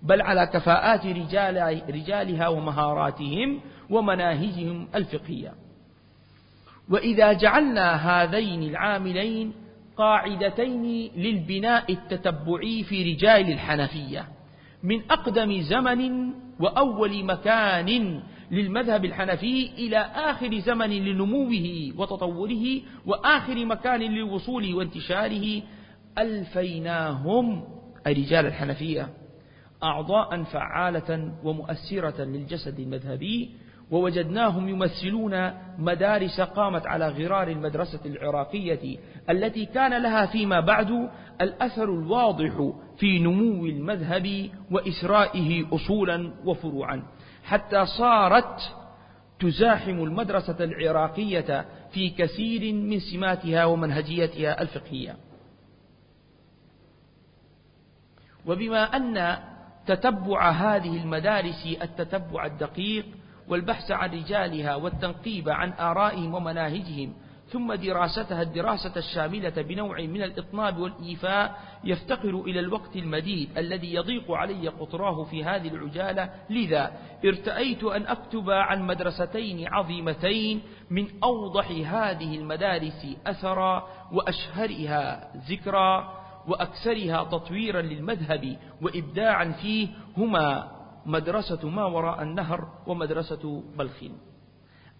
بل على كفاءات رجال رجالها ومهاراتهم ومناهجهم الفقهية. وإذا جعلنا هذين العاملين قاعدتين للبناء التتبعي في رجال الحنفية من أقدم زمن وأول مكان للمذهب الحنفي إلى آخر زمن لنموه وتطوره وآخر مكان للوصول وانتشاره ألفيناهم. أي رجال الحنفية أعضاء فعالة ومؤثرة للجسد المذهبي ووجدناهم يمثلون مدارس قامت على غرار المدرسة العراقية التي كان لها فيما بعد الأثر الواضح في نمو المذهب وإسرائه أصولا وفروعا. حتى صارت تزاحم المدرسة العراقية في كثير من سماتها ومنهجيتها الفقهية. وبما أن تتبع هذه المدارس التتبع الدقيق والبحث عن رجالها والتنقيب عن آرائهم ومناهجهم ثم دراستها الدراسة الشاملة بنوع من الإطناب والإيفاء يفتقر إلى الوقت المديد الذي يضيق علي قطراه في هذه العجالة. لذا ارتأيت أن أكتب عن مدرستين عظيمتين من أوضح هذه المدارس أثرا وأشهرها ذكرا وأكثرها تطويرا للمذهب وإبداعا فيه. هما مدرسة ما وراء النهر ومدرسة بلخ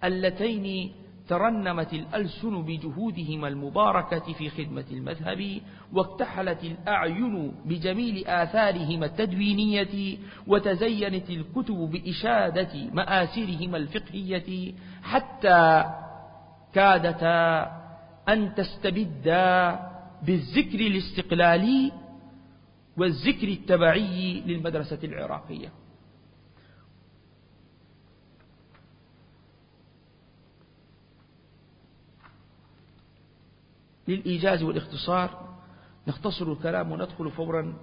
اللتين ترنمت الألسن بجهودهما المباركة في خدمة المذهب واكتحلت الأعين بجميل آثارهما التدوينية وتزينت الكتب بإشادة مآثرهما الفقهية حتى كادتا أن تستبدا بالذكر الاستقلالي والذكر التبعي للمدرسة العراقية. للإيجاز والاختصار نختصر الكلام وندخل فورا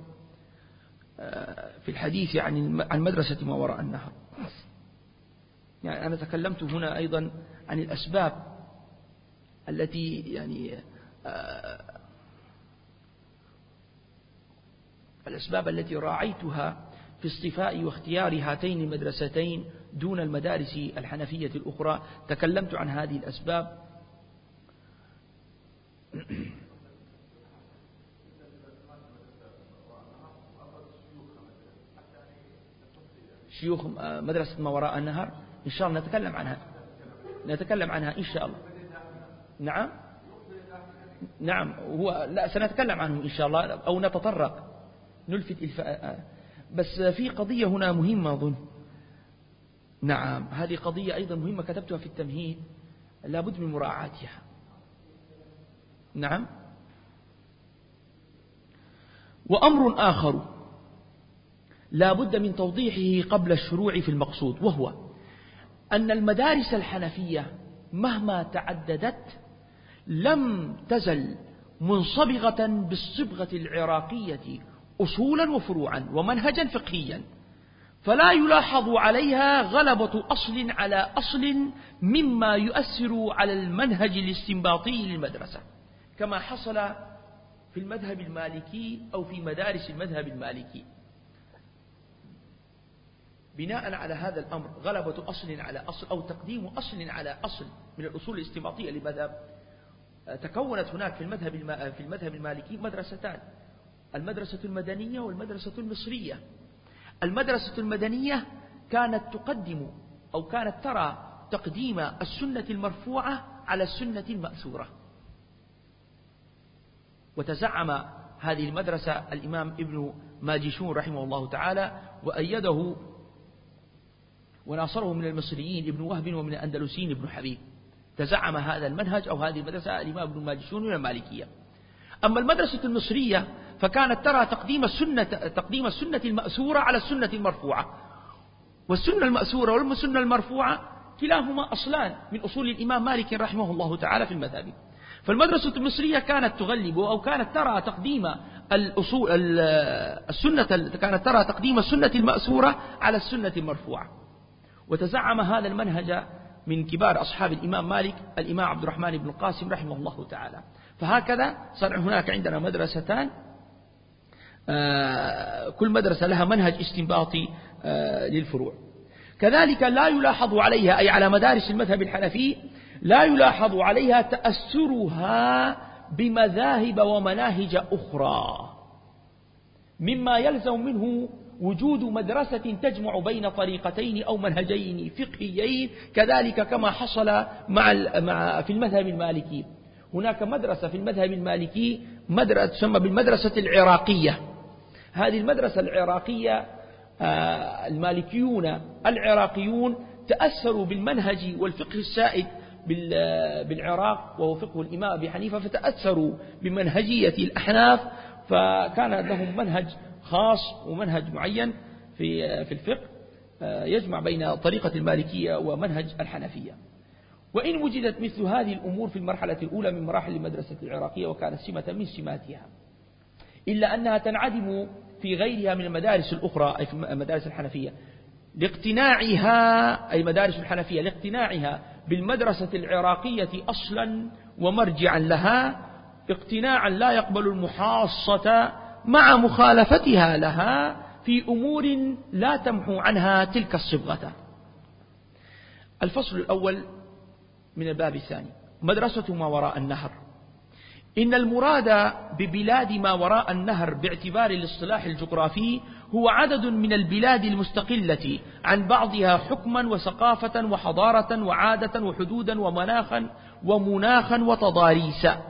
آه، في الحديث عن عن مدرسة ما وراء النهر. يعني أنا تكلمت هنا أيضا عن الأسباب التي يعني آه، الأسباب التي راعيتها في اصطفاء واختيار هاتين المدرستين دون المدارس الحنفية الأخرى. تكلمت عن هذه الأسباب. <clears throat> شيوخ مدرسة ما وراء النهر. إن شاء الله نتكلم عنها. نتكلم عنها إن شاء الله. نعم؟ نعم. هو لا سنتكلم عنه إن شاء الله أو نتطرق. نلفت الفاء بس في قضية هنا مهمة أظن. نعم. هذه قضية أيضا مهمة كتبتها في التمهيد. لابد من مراعاتها. نعم. وأمر آخر لا بد من توضيحه قبل الشروع في المقصود وهو أن المدارس الحنفية مهما تعددت لم تزل منصبغة بالصبغة العراقية أصولا وفروعا ومنهجا فقهيا فلا يلاحظ عليها غلبة أصل على أصل مما يؤثر على المنهج الاستنباطي للمدرسة. كما حصل في المذهب المالكي أو في مدارس المذهب المالكي. بناء على هذا الأمر غلبة أصل على أصل أو تقديم أصل على أصل من الأصول الاستنباطية لمذهب تكونت هناك في المذهب في المذهب المالكي مدرستان المدرسة المدنية والمدرسة المصرية. المدرسة المدنية كانت تقدم أو كانت ترى تقديم السنة المرفوعة على السنة المأثورة. وتزعم هذه المدرسة الإمام ابن ماجشون رحمه الله تعالى وأيده وناصره من المصريين ابن وهب ومن الأندلسيين ابن حبيب. تزعم هذا المنهج أو هذه المدرسة الإمام ابن ماجشون من المالكية. أما المدرسة المصرية فكانت ترى تقديم السنة تقديم السنة المأسورة على السنة المرفوعة. والسنة المأسورة والسنة المرفوعة كلاهما أصلان من أصول الإمام مالك رحمه الله تعالى في المذهب. فالمدرسة المصرية كانت تغلب أو كانت ترى تقديم الأصول السنة كانت ترى تقديم السنة المأسورة على السنة المرفوعة. وتزعم هذا المنهج من كبار أصحاب الإمام مالك الإمام عبد الرحمن بن القاسم رحمه الله تعالى. فهكذا صار هناك عندنا مدرستان آه، كل مدرسة لها منهج استنباطي آه، للفروع. كذلك لا يلاحظ عليها أي على مدارس المذهب الحنفي لا يلاحظ عليها تأثرها بمذاهب ومناهج أخرى. مما يلزم منه وجود مدرسة تجمع بين طريقتين أو منهجين فقهيين كذلك كما حصل مع في المذهب المالكي. هناك مدرسة في المذهب المالكي مدرسة تسمى بالمدرسة العراقية. هذه المدرسة العراقية آه، المالكيون العراقيون تأثروا بالمنهج والفقه السائد بالعراق وهو فقه الإمام أبي حنيفة فتأثروا بمنهجية الأحناف فكان لهم منهج خاص ومنهج معين في في الفقه آه، يجمع بين طريقة المالكية ومنهج الحنفية. وإن وجدت مثل هذه الأمور في المرحلة الأولى من مراحل المدرسة العراقية وكانت سمة من سماتها. إلا أنها تنعدم في غيرها من المدارس الأخرى أي في المدارس الحنفية. لاقتناعها أي مدارس الحنفية لاقتناعها بالمدرسة العراقية أصلا ومرجعا لها اقتناعا لا يقبل المحاصة مع مخالفتها لها في أمور لا تمحو عنها تلك الصبغة. الفصل الأول من الباب الثاني مدرسة ما وراء النهر. إن المراد ببلاد ما وراء النهر باعتبار الاصطلاح الجغرافي هو عدد من البلاد المستقلة عن بعضها حكما وثقافة وحضارة وعادة وحدودا ومناخا ومناخا وتضاريسا.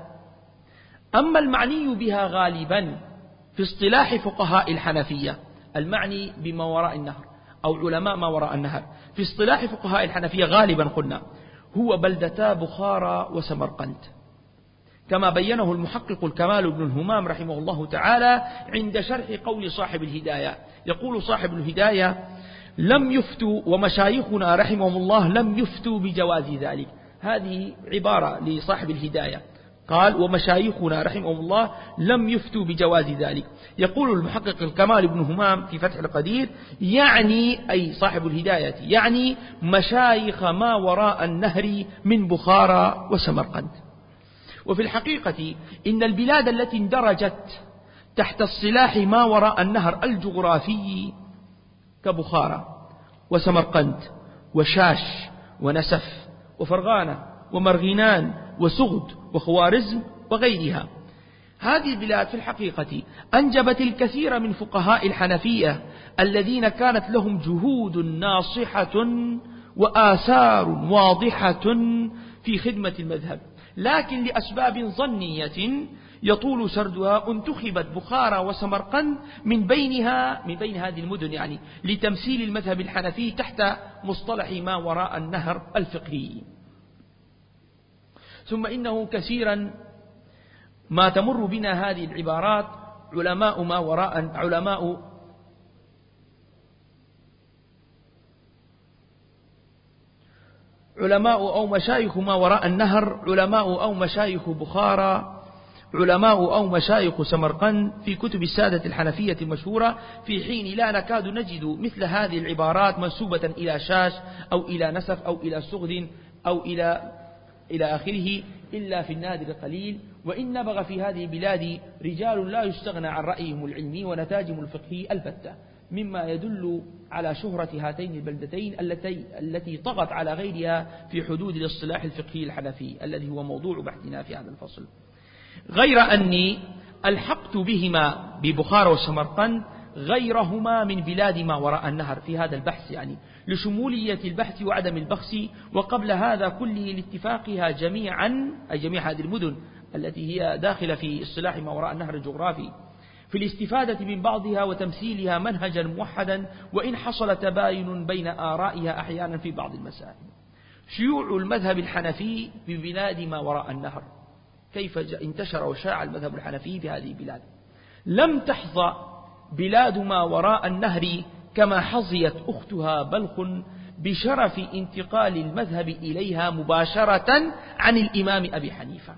أما المعني بها غالبا في اصطلاح فقهاء الحنفية المعني بما وراء النهر أو علماء ما وراء النهر. في اصطلاح فقهاء الحنفية غالبا قلنا هو بلدتا بخارى وسمرقند. كما بينه المحقق الكمال بن الهمام رحمه الله تعالى عند شرح قول صاحب الهداية. يقول صاحب الهداية لم يفتوا ومشايخنا رحمهم الله لم يفتوا بجواز ذلك. هذه عبارة لصاحب الهداية. قال ومشايخنا رحمهم الله لم يفتوا بجواز ذلك. يقول المحقق الكمال بن همام في فتح القدير يعني أي صاحب الهداية يعني مشايخ ما وراء النهر من بخارى وسمرقند. وفي الحقيقة إن البلاد التي اندرجت تحت الصلاح ما وراء النهر الجغرافي كبخارى وسمرقند وشاش ونسف وفرغانة ومرغينان وسغد وخوارزم وغيرها. هذه البلاد في الحقيقة أنجبت الكثير من فقهاء الحنفية الذين كانت لهم جهود ناصحة وآثار واضحة في خدمة المذهب. لكن لأسباب ظنية يطول سردها انتخبت بخارى وسمرقند من بينها من بين هذه المدن يعني لتمثيل المذهب الحنفي تحت مصطلح ما وراء النهر الفقهي. ثم إنه كثيرا ما تمر بنا هذه العبارات علماء ما وراء علماء علماء أو مشايخ ما وراء النهر علماء أو مشايخ بخارى علماء أو مشايخ سمرقند في كتب السادة الحنفية المشهورة في حين لا نكاد نجد مثل هذه العبارات منسوبة إلى شاش أو إلى نسف أو إلى سغد أو إلى إلى آخره إلا في النادر القليل. وإن نبغ في هذه البلاد رجال لا يستغنى عن رأيهم العلمي ونتاجهم الفقهي البتة. مما يدل على شهرة هاتين البلدتين التي التي طغت على غيرها في حدود الاصطلاح الفقهي الحنفي الذي هو موضوع بحثنا في هذا الفصل. غير أني ألحقت بهما ببخارى وسمرقند غيرهما من بلاد ما وراء النهر في هذا البحث يعني لشمولية البحث وعدم البخس وقبل هذا كله لاتفاقها جميعا أي جميع هذه المدن التي هي داخلة في اصطلاح ما وراء النهر الجغرافي. في الاستفادة من بعضها وتمثيلها منهجا موحدا وإن حصل تباين بين آرائها أحيانا في بعض المسائل. شيوع المذهب الحنفي في بلاد ما وراء النهر. كيف انتشر وشاع المذهب الحنفي في هذه البلاد. لم تحظى بلاد ما وراء النهر كما حظيت أختها بلخ بشرف انتقال المذهب إليها مباشرة عن الإمام أبي حنيفة.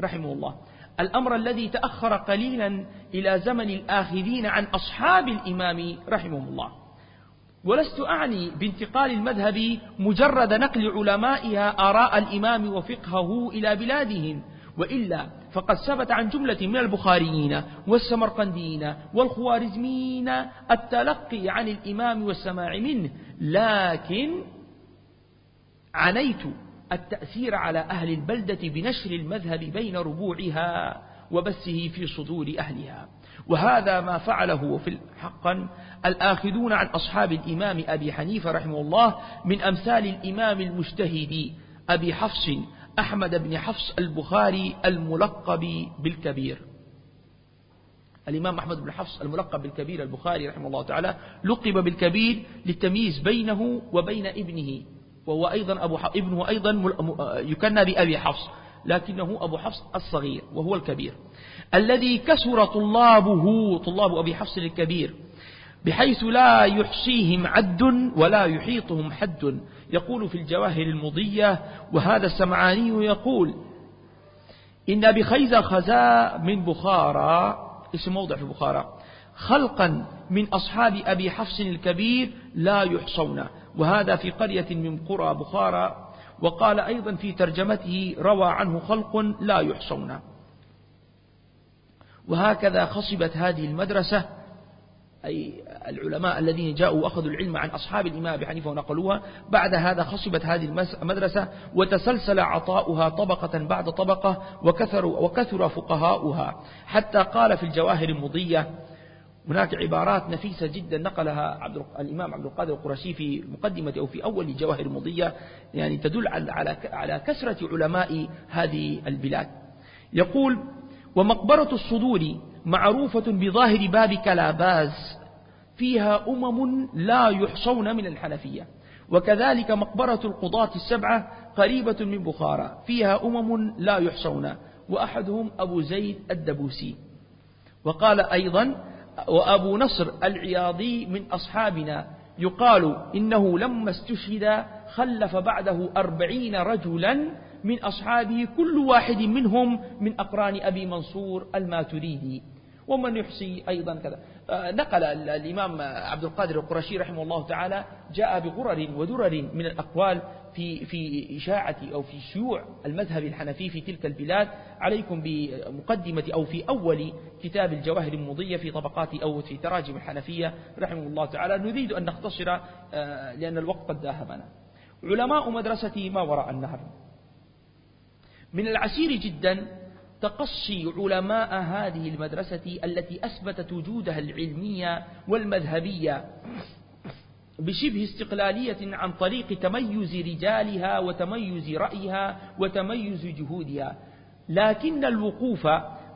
رحمه الله. الأمر الذي تأخر قليلا إلى زمن الآخذين عن أصحاب الإمام رحمه الله. ولست أعني بانتقال المذهب مجرد نقل علمائها آراء الإمام وفقهه إلى بلادهم وإلا فقد ثبت عن جملة من البخاريين والسمرقنديين والخوارزميين التلقي عن الإمام والسماع منه لكن عنيت التأثير على أهل البلدة بنشر المذهب بين ربوعها وبثه في صدور أهلها. وهذا ما فعله في حقا الآخذون عن أصحاب الإمام أبي حنيفة رحمه الله من أمثال الإمام المجتهد أبي حفص أحمد بن حفص البخاري الملقب بالكبير. الإمام أحمد بن حفص الملقب بالكبير البخاري رحمه الله تعالى لقب بالكبير للتمييز بينه وبين ابنه. وهو أيضا أبو ابنه أيضا يكنى بأبي حفص لكنه أبو حفص الصغير وهو الكبير. الذي كسر طلابه طلاب أبي حفص الكبير بحيث لا يحصيهم عد ولا يحيطهم حد. يقول في الجواهر المضية وهذا السمعاني يقول إن بخيز خزاء من بخارى اسم موضع في بخارى خلقا من أصحاب أبي حفص الكبير لا يحصون. وهذا في قرية من قرى بخارى وقال أيضا في ترجمته روى عنه خلق لا يحصون. وهكذا خصبت هذه المدرسة أي العلماء الذين جاءوا وأخذوا العلم عن أصحاب الإمام أبي حنيفة ونقلوها بعد هذا خصبت هذه المدرسة وتسلسل عطاؤها طبقة بعد طبقة وكثر, وكثر فقهاؤها. حتى قال في الجواهر المضية هناك عبارات نفيسة جدا نقلها عبد الإمام عبد القادر القرشي في مقدمة أو في أول جواهر المضية يعني تدل على على كثرة علماء هذه البلاد. يقول ومقبرة الصدور معروفة بظاهر باب كلاباز فيها أمم لا يحصون من الحنفية. وكذلك مقبرة القضاة السبعة قريبة من بخارى فيها أمم لا يحصون. وأحدهم أبو زيد الدبوسي. وقال أيضا وأبو نصر العياضي من أصحابنا يقال إنه لما استشهد خلف بعده أربعين رجلا من أصحابه كل واحد منهم من أقران أبي منصور الماتريدي. ومن يحصي أيضا كذا. آه، نقل الإمام عبد القادر القرشي رحمه الله تعالى جاء بغرر ودرر من الأقوال في في إشاعة أو في شيوع المذهب الحنفي في تلك البلاد عليكم بمقدمة أو في أول كتاب الجواهر المضية في طبقات أو في تراجم الحنفية رحمه الله تعالى. نريد أن نختصر آه، لأن الوقت قد داهمنا علماء مدرسة ما وراء النهر. من العسير جدا تقصي علماء هذه المدرسة التي أثبتت وجودها العلمية والمذهبية. بشبه استقلالية عن طريق تميز رجالها وتميز رأيها وتميز جهودها. لكن الوقوف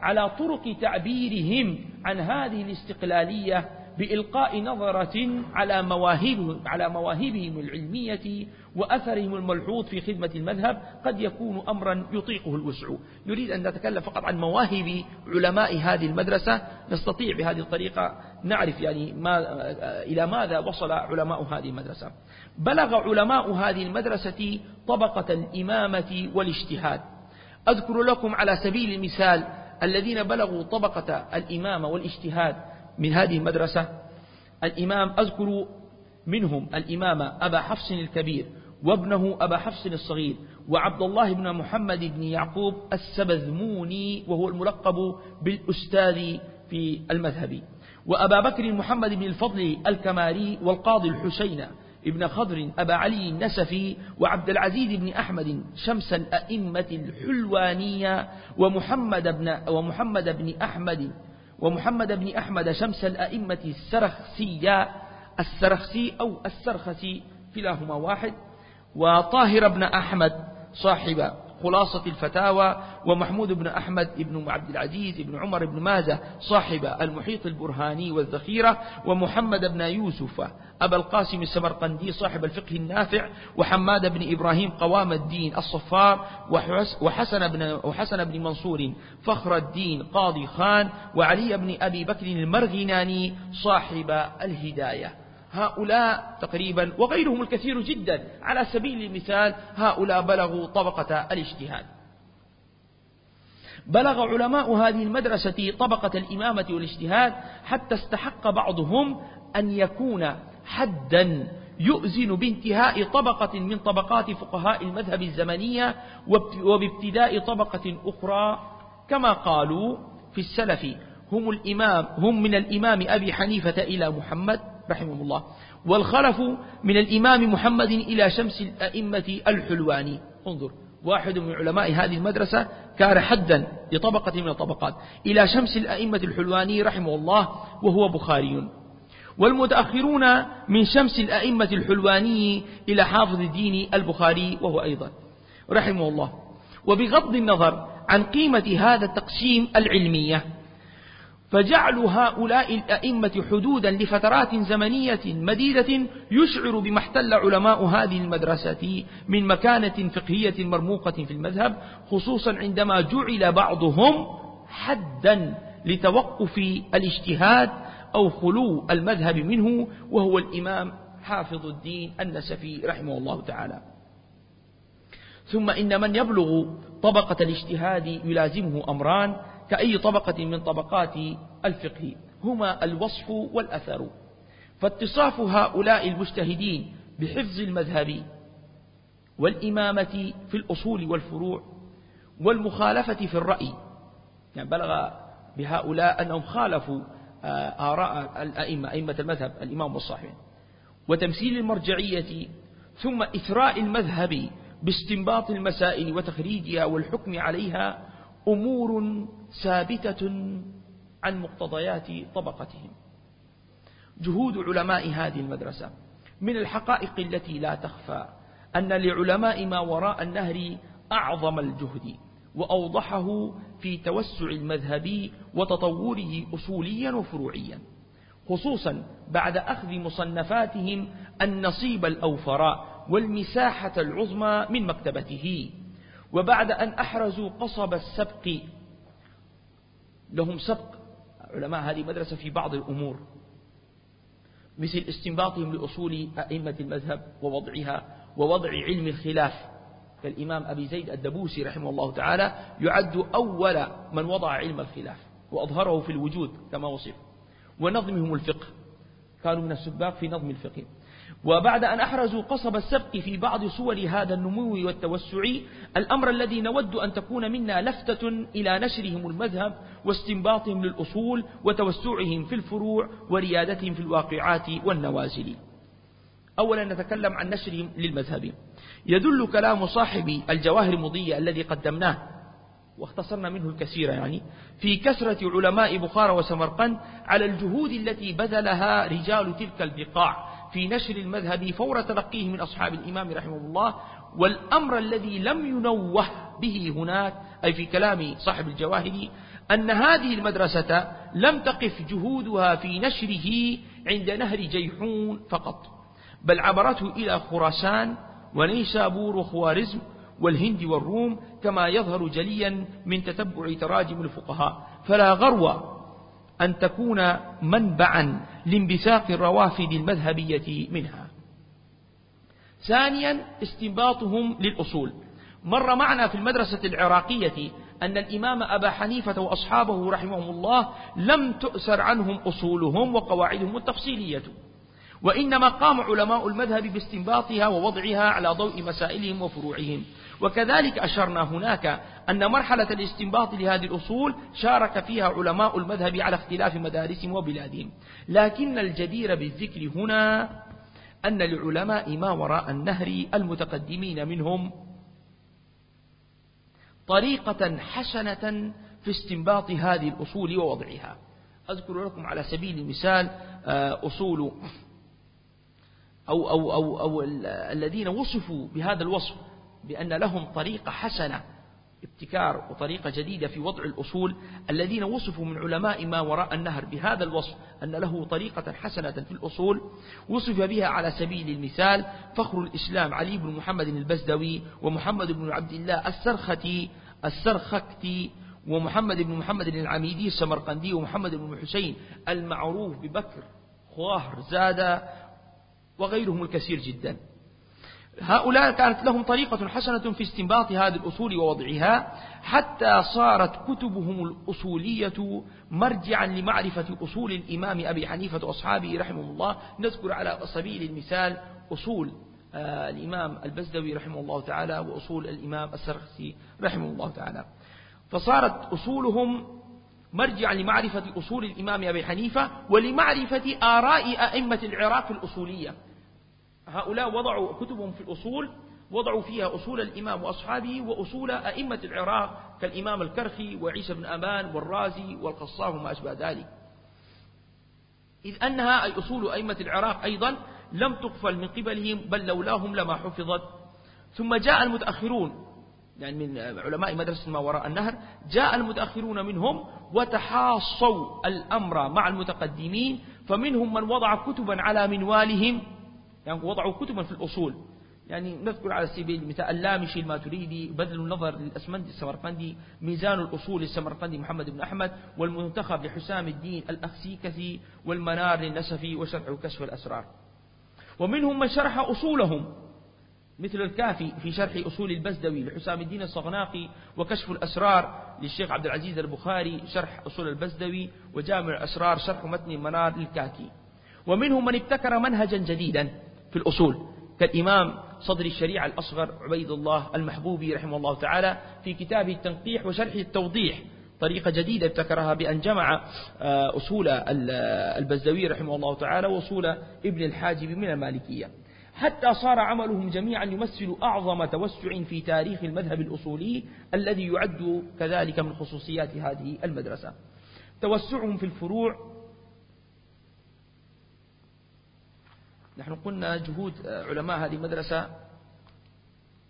على طرق تعبيرهم عن هذه الاستقلالية بإلقاء نظرة على مواهبهم, على مواهبهم العلمية وأثرهم الملحوظ في خدمة المذهب قد يكون أمرا يطيقه الوسع. نريد أن نتكلم فقط عن مواهب علماء هذه المدرسة. نستطيع بهذه الطريقة نعرف يعني ما إلى ماذا وصل علماء هذه المدرسة. بلغ علماء هذه المدرسة طبقة الإمامة والاجتهاد. أذكر لكم على سبيل المثال الذين بلغوا طبقة الإمامة والاجتهاد من هذه المدرسة. الإمام أذكر منهم الإمام أبا حفص الكبير وابنه أبا حفص الصغير وعبد الله بن محمد بن يعقوب السبذموني وهو الملقب بالأستاذ في المذهب. وأبا بكر محمد بن الفضل الكماري والقاضي الحسين ابن خضر أبا علي النسفي وعبد العزيز بن أحمد شمس الأئمة الحلوانية ومحمد بن, ومحمد بن أحمد ومحمد بن أحمد شمس الأئمة السرخسية السرخسي أو السرخسي كلاهما واحد وطاهر بن أحمد صاحب خلاصة الفتاوى ومحمود بن أحمد بن عبد العزيز بن عمر بن مازة صاحب المحيط البرهاني والذخيرة ومحمد بن يوسف أبا القاسم السمرقندي صاحب الفقه النافع وحماد بن إبراهيم قوام الدين الصفار وحسن بن, وحسن بن منصور فخر الدين قاضي خان وعلي بن أبي بكر المرغناني صاحب الهداية. هؤلاء تقريبا وغيرهم الكثير جدا. على سبيل المثال هؤلاء بلغوا طبقة الاجتهاد. بلغ علماء هذه المدرسة طبقة الإمامة والاجتهاد حتى استحق بعضهم أن يكون حدا يؤذن بانتهاء طبقة من طبقات فقهاء المذهب الزمنية وبابتداء طبقة أخرى. كما قالوا في السلف هم الإمام هم من الإمام أبي حنيفة إلى محمد. رحمه الله. والخلف من الإمام محمد إلى شمس الأئمة الحلواني. انظر واحد من علماء هذه المدرسة كان حدا لطبقة من الطبقات. إلى شمس الأئمة الحلواني رحمه الله وهو بخاري. والمتأخرون من شمس الأئمة الحلواني إلى حافظ الدين البخاري وهو أيضا. رحمه الله. وبغض النظر عن قيمة هذا التقسيم العلمية فجعل هؤلاء الأئمة حدودا لفترات زمنية مديدة يشعر بما احتل علماء هذه المدرسة من مكانة فقهية مرموقة في المذهب خصوصا عندما جعل بعضهم حدا لتوقف الاجتهاد أو خلو المذهب منه وهو الإمام حافظ الدين النسفي رحمه الله تعالى. ثم إن من يبلغ طبقة الاجتهاد يلازمه أمران كأي طبقة من طبقات الفقه هما الوصف والأثر. فاتصاف هؤلاء المجتهدين بحفظ المذهب والإمامة في الأصول والفروع والمخالفة في الرأي. يعني بلغ بهؤلاء أنهم خالفوا آه، آراء الأئمة أئمة المذهب الإمام والصحيح. وتمثيل المرجعية ثم إثراء المذهب باستنباط المسائل وتخريجها والحكم عليها أمور ثابتة عن مقتضيات طبقتهم. جهود علماء هذه المدرسة من الحقائق التي لا تخفى أن لعلماء ما وراء النهر أعظم الجهد وأوضحه في توسع المذهب وتطوره أصوليا وفروعيا خصوصا بعد أخذ مصنفاتهم النصيب الأوفر والمساحة العظمى من مكتبته وبعد أن أحرزوا قصب السبق لهم سبق. علماء هذه المدرسة في بعض الأمور. مثل استنباطهم لأصول أئمة المذهب ووضعها ووضع علم الخلاف. كالإمام أبي زيد الدبوسي رحمه الله تعالى يعد أول من وضع علم الخلاف وأظهره في الوجود كما وصف. ونظمهم الفقه. كانوا من السباق في نظم الفقه. وبعد أن أحرزوا قصب السبق في بعض صور هذا النمو والتوسع الأمر الذي نود أن تكون منا لفتة إلى نشرهم المذهب واستنباطهم للأصول وتوسعهم في الفروع وريادتهم في الواقعات والنوازل. أولا نتكلم عن نشرهم للمذهب. يدل كلام صاحب الجواهر المضية الذي قدمناه واختصرنا منه الكثير يعني في كثرة علماء بخارى وسمرقند على الجهود التي بذلها رجال تلك البقاع. في نشر المذهب فور تلقيه من أصحاب الإمام رحمه الله والأمر الذي لم ينوه به هناك أي في كلام صاحب الجواهر أن هذه المدرسة لم تقف جهودها في نشره عند نهر جيحون فقط بل عبرته إلى خراسان ونيسابور وخوارزم والهند والروم كما يظهر جليا من تتبع تراجم الفقهاء. فلا غرو أن تكون منبعا لانبثاق الروافد المذهبية منها. ثانيا استنباطهم للأصول. مر معنا في المدرسة العراقية أن الإمام أبا حنيفة وأصحابه رحمهم الله لم تؤسر عنهم أصولهم وقواعدهم التفصيلية. وإنما قام علماء المذهب باستنباطها ووضعها على ضوء مسائلهم وفروعهم. وكذلك أشرنا هناك أن مرحلة الاستنباط لهذه الأصول شارك فيها علماء المذهب على اختلاف مدارسهم وبلادهم. لكن الجدير بالذكر هنا أن لعلماء ما وراء النهر المتقدمين منهم طريقة حسنة في استنباط هذه الأصول ووضعها. أذكر لكم على سبيل المثال آه، أصول أو, أو, أو, أو الذين وصفوا بهذا الوصف بأن لهم طريقة حسنة ابتكار وطريقة جديدة في وضع الأصول الذين وصفوا من علماء ما وراء النهر بهذا الوصف أن له طريقة حسنة في الأصول وصف بها على سبيل المثال فخر الإسلام علي بن محمد البزدوي ومحمد بن عبد الله السرختي السرخكتي ومحمد بن محمد العميدي السمرقندي ومحمد بن حسين المعروف ببكر خواهر زاد وغيرهم الكثير جدا. هؤلاء كانت لهم طريقة حسنة في استنباط هذه الأصول ووضعها حتى صارت كتبهم الأصولية مرجعا لمعرفة أصول الإمام أبي حنيفة وأصحابه رحمه الله. نذكر على سبيل المثال أصول آه، الإمام البزدوي رحمه الله تعالى وأصول الإمام السرخسي رحمه الله تعالى. فصارت أصولهم مرجعا لمعرفة أصول الإمام أبي حنيفة ولمعرفة آراء أئمة العراق الأصولية. هؤلاء وضعوا كتبهم في الأصول وضعوا فيها أصول الإمام وأصحابه وأصول أئمة العراق كالإمام الكرخي وعيسى بن أمان والرازي والقصاب وما أشبه ذلك. إذ أنها أي أصول أئمة العراق أيضا لم تقفل من قبلهم بل لولاهم لما حفظت. ثم جاء المتأخرون يعني من علماء مدرسة ما وراء النهر جاء المتأخرون منهم وتحاصوا الأمر مع المتقدمين فمنهم من وضع كتبا على منوالهم. يعني وضعوا كتبا في الأصول. يعني نذكر على سبيل المثال اللامشي الماتريدي بذل النظر للأسمندي السمرقندي ميزان الأصول للسمرقندي محمد بن أحمد والمنتخب لحسام الدين الأخسيكثي والمنار للنسفي وشرح كشف الأسرار. ومنهم من شرح أصولهم مثل الكافي في شرح أصول البزدوي لحسام الدين الصغناقي وكشف الأسرار للشيخ عبد العزيز البخاري شرح أصول البزدوي وجامع الأسرار شرح متن المنار للكاكي ومنهم من ابتكر منهجا جديدا في الأصول. كالإمام صدر الشريعة الأصغر عبيد الله المحبوبي رحمه الله تعالى في كتابه التنقيح وشرح التوضيح. طريقة جديدة ابتكرها بأن جمع آه، أصول البزوي رحمه الله تعالى وأصول ابن الحاجب من المالكية. حتى صار عملهم جميعا يمثل أعظم توسع في تاريخ المذهب الأصولي الذي يعد كذلك من خصوصيات هذه المدرسة. توسعهم في الفروع نحن قلنا جهود علماء هذه المدرسة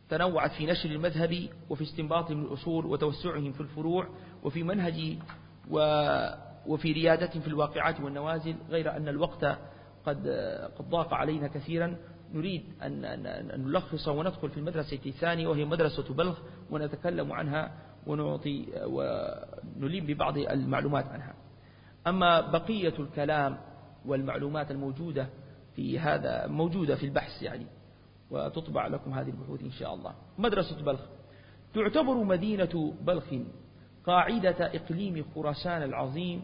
تنوعت في نشر المذهب وفي استنباطهم الأصول وتوسعهم في الفروع وفي منهج وفي ريادتهم في الواقعات والنوازل غير أن الوقت قد قد ضاق علينا كثيرا. نريد أن نلخص وندخل في المدرسة الثانية وهي مدرسة بلخ ونتكلم عنها ونعطي ونليم ببعض المعلومات عنها. أما بقية الكلام والمعلومات الموجودة في هذا موجودة في البحث يعني وتطبع لكم هذه البحوث إن شاء الله. مدرسة بلخ. تعتبر مدينة بلخ قاعدة إقليم خراسان العظيم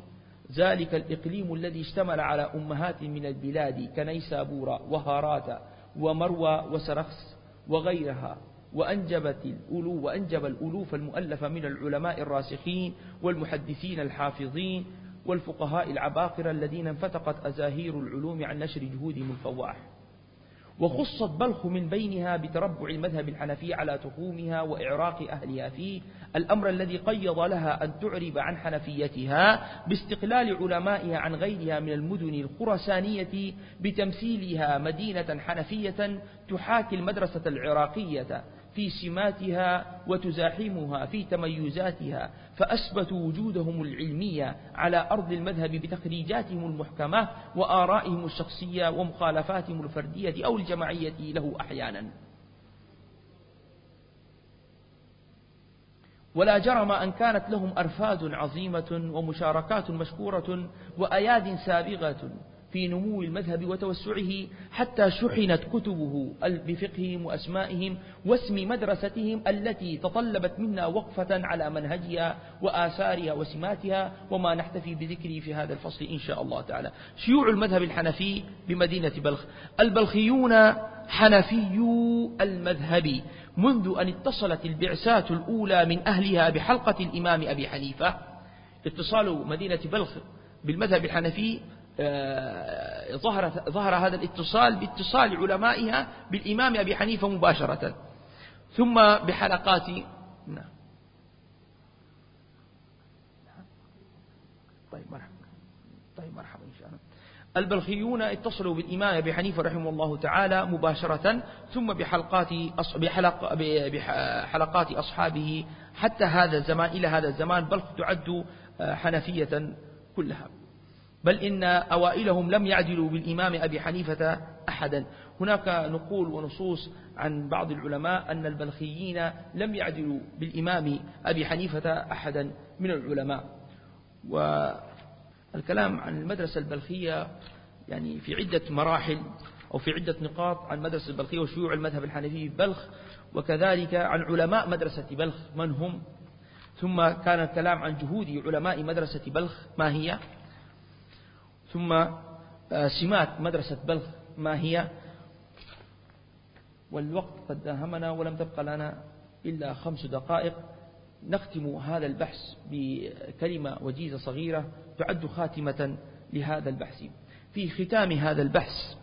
ذلك الإقليم الذي اشتمل على أمهات من البلاد كنيسابورا وهارات ومروى وسرخس وغيرها وأنجبت الألو وأنجب الألوف المؤلفة من العلماء الراسخين والمحدثين الحافظين والفقهاء العباقرة الذين انفتقت أزاهير العلوم عن نشر جهودهم الفواح وخصت بلخ من بينها بتربع المذهب الحنفي على تخومها وإعراق أهلها فيه الأمر الذي قيض لها أن تعرب عن حنفيتها باستقلال علمائها عن غيرها من المدن الخرسانية بتمثيلها مدينة حنفية تحاكي المدرسة العراقية في سماتها وتزاحمها في تميزاتها فأثبتوا وجودهم العلمية على أرض المذهب بتخريجاتهم المحكمة وآرائهم الشخصية ومخالفاتهم الفردية أو الجماعية له أحيانا. ولا جرم أن كانت لهم أرفاد عظيمة ومشاركات مشكورة وأياد سابغة. في نمو المذهب وتوسعه حتى شحنت كتبه بفقههم وأسمائهم واسم مدرستهم التي تطلبت منا وقفة على منهجها وآثارها وسماتها وما نحتفي بذكره في هذا الفصل إن شاء الله تعالى. شيوع المذهب الحنفي بمدينة بلخ. البلخيون حنفيو المذهب. منذ أن اتصلت البعثات الأولى من أهلها بحلقة الإمام أبي حنيفة اتصال مدينة بلخ بالمذهب الحنفي ظهر ظهر هذا الاتصال باتصال علمائها بالإمام أبي حنيفة مباشرة. ثم بحلقات نعم. طيب مرحبا. طيب مرحبا إن شاء الله. البلخيون اتصلوا بالإمام أبي حنيفة رحمه الله تعالى مباشرة ثم بحلقات بحلق بحلقات أصحابه. حتى هذا الزمان إلى هذا الزمان بل تعد آه، حنفية كلها. بل إن أوائلهم لم يعدلوا بالإمام أبي حنيفة أحدا. هناك نقول ونصوص عن بعض العلماء أن البلخيين لم يعدلوا بالإمام أبي حنيفة أحدا من العلماء. والكلام عن المدرسة البلخية يعني في عدة مراحل أو في عدة نقاط عن مدرسة البلخية وشيوع المذهب الحنفي في بلخ وكذلك عن علماء مدرسة بلخ من هم. ثم كان الكلام عن جهود علماء مدرسة بلخ ما هي؟ ثم آه، سمات مدرسة بلخ ما هي؟ والوقت قد داهمنا ولم تبقى لنا إلا خمس دقائق. نختم هذا البحث بكلمة وجيزة صغيرة تعد خاتمة لهذا البحث. في ختام هذا البحث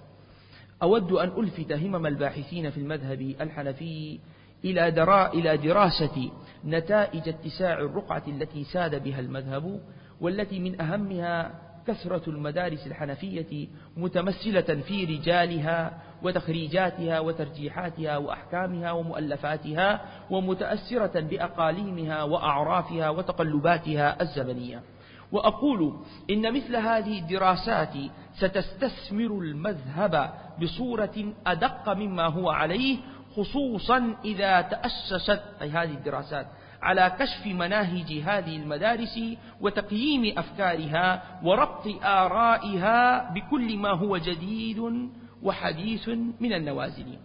أود أن ألفت همم الباحثين في المذهب الحنفي إلى دراء إلى دراسة نتائج اتساع الرقعة التي ساد بها المذهب والتي من أهمها كثرة المدارس الحنفية متمثلة في رجالها وتخريجاتها وترجيحاتها وأحكامها ومؤلفاتها ومتأثرة بأقاليمها وأعرافها وتقلباتها الزمنية. وأقول إن مثل هذه الدراسات ستستثمر المذهب بصورة أدق مما هو عليه خصوصا إذا تأسست أي هذه الدراسات على كشف مناهج هذه المدارس وتقييم أفكارها وربط آرائها بكل ما هو جديد وحديث من النوازل.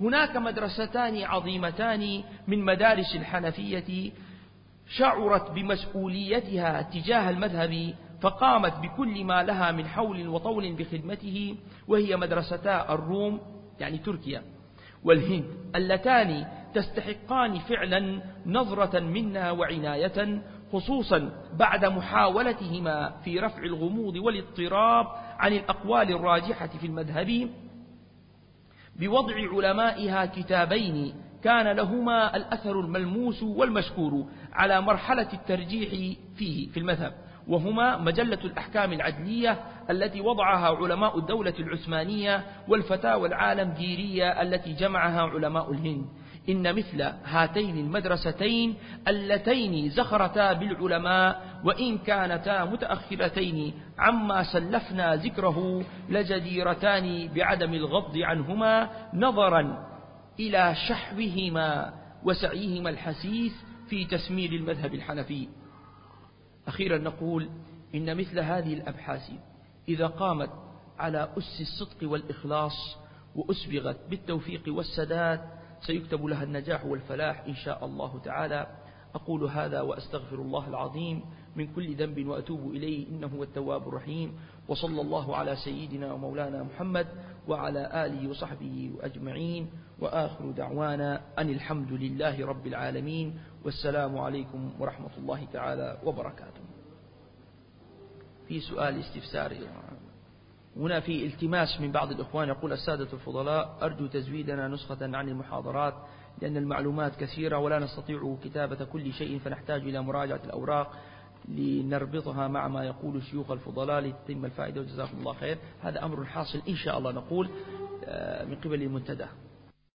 هناك مدرستان عظيمتان من مدارس الحنفية شعرت بمسؤوليتها تجاه المذهب فقامت بكل ما لها من حول وطول بخدمته وهي مدرستا الروم يعني تركيا والهند اللتان تستحقان فعلا نظرة منا وعناية خصوصا بعد محاولتهما في رفع الغموض والاضطراب عن الأقوال الراجحة في المذهب. بوضع علمائها كتابين كان لهما الأثر الملموس والمشكور على مرحلة الترجيح فيه في المذهب. وهما مجلة الأحكام العدلية التي وضعها علماء الدولة العثمانية والفتاوى العالم ديرية التي جمعها علماء الهند. إن مثل هاتين المدرستين اللتين زخرتا بالعلماء وإن كانتا متأخرتين عما سلفنا ذكره لجديرتان بعدم الغض عنهما نظرا إلى شحوهما وسعيهما الحسيس في تسمير المذهب الحنفي. أخيرا نقول إن مثل هذه الأبحاث إذا قامت على أس الصدق والإخلاص وأسبغت بالتوفيق والسداد سيكتب لها النجاح والفلاح إن شاء الله تعالى. أقول هذا وأستغفر الله العظيم من كل ذنب وأتوب إليه إنه هو التواب الرحيم. وصلى الله على سيدنا ومولانا محمد وعلى آله وصحبه أجمعين. وآخر دعوانا أن الحمد لله رب العالمين. والسلام عليكم ورحمة الله تعالى وبركاته. في سؤال استفساري هنا في التماس من بعض الإخوان يقول السادة الفضلاء أرجو تزويدنا نسخة عن المحاضرات لأن المعلومات كثيرة ولا نستطيع كتابة كل شيء فنحتاج إلى مراجعة الأوراق لنربطها مع ما يقول الشيوخ الفضلاء لتتم الفائدة وجزاكم الله خير. هذا أمر حاصل إن شاء الله نقول آه، من قبل المنتدى.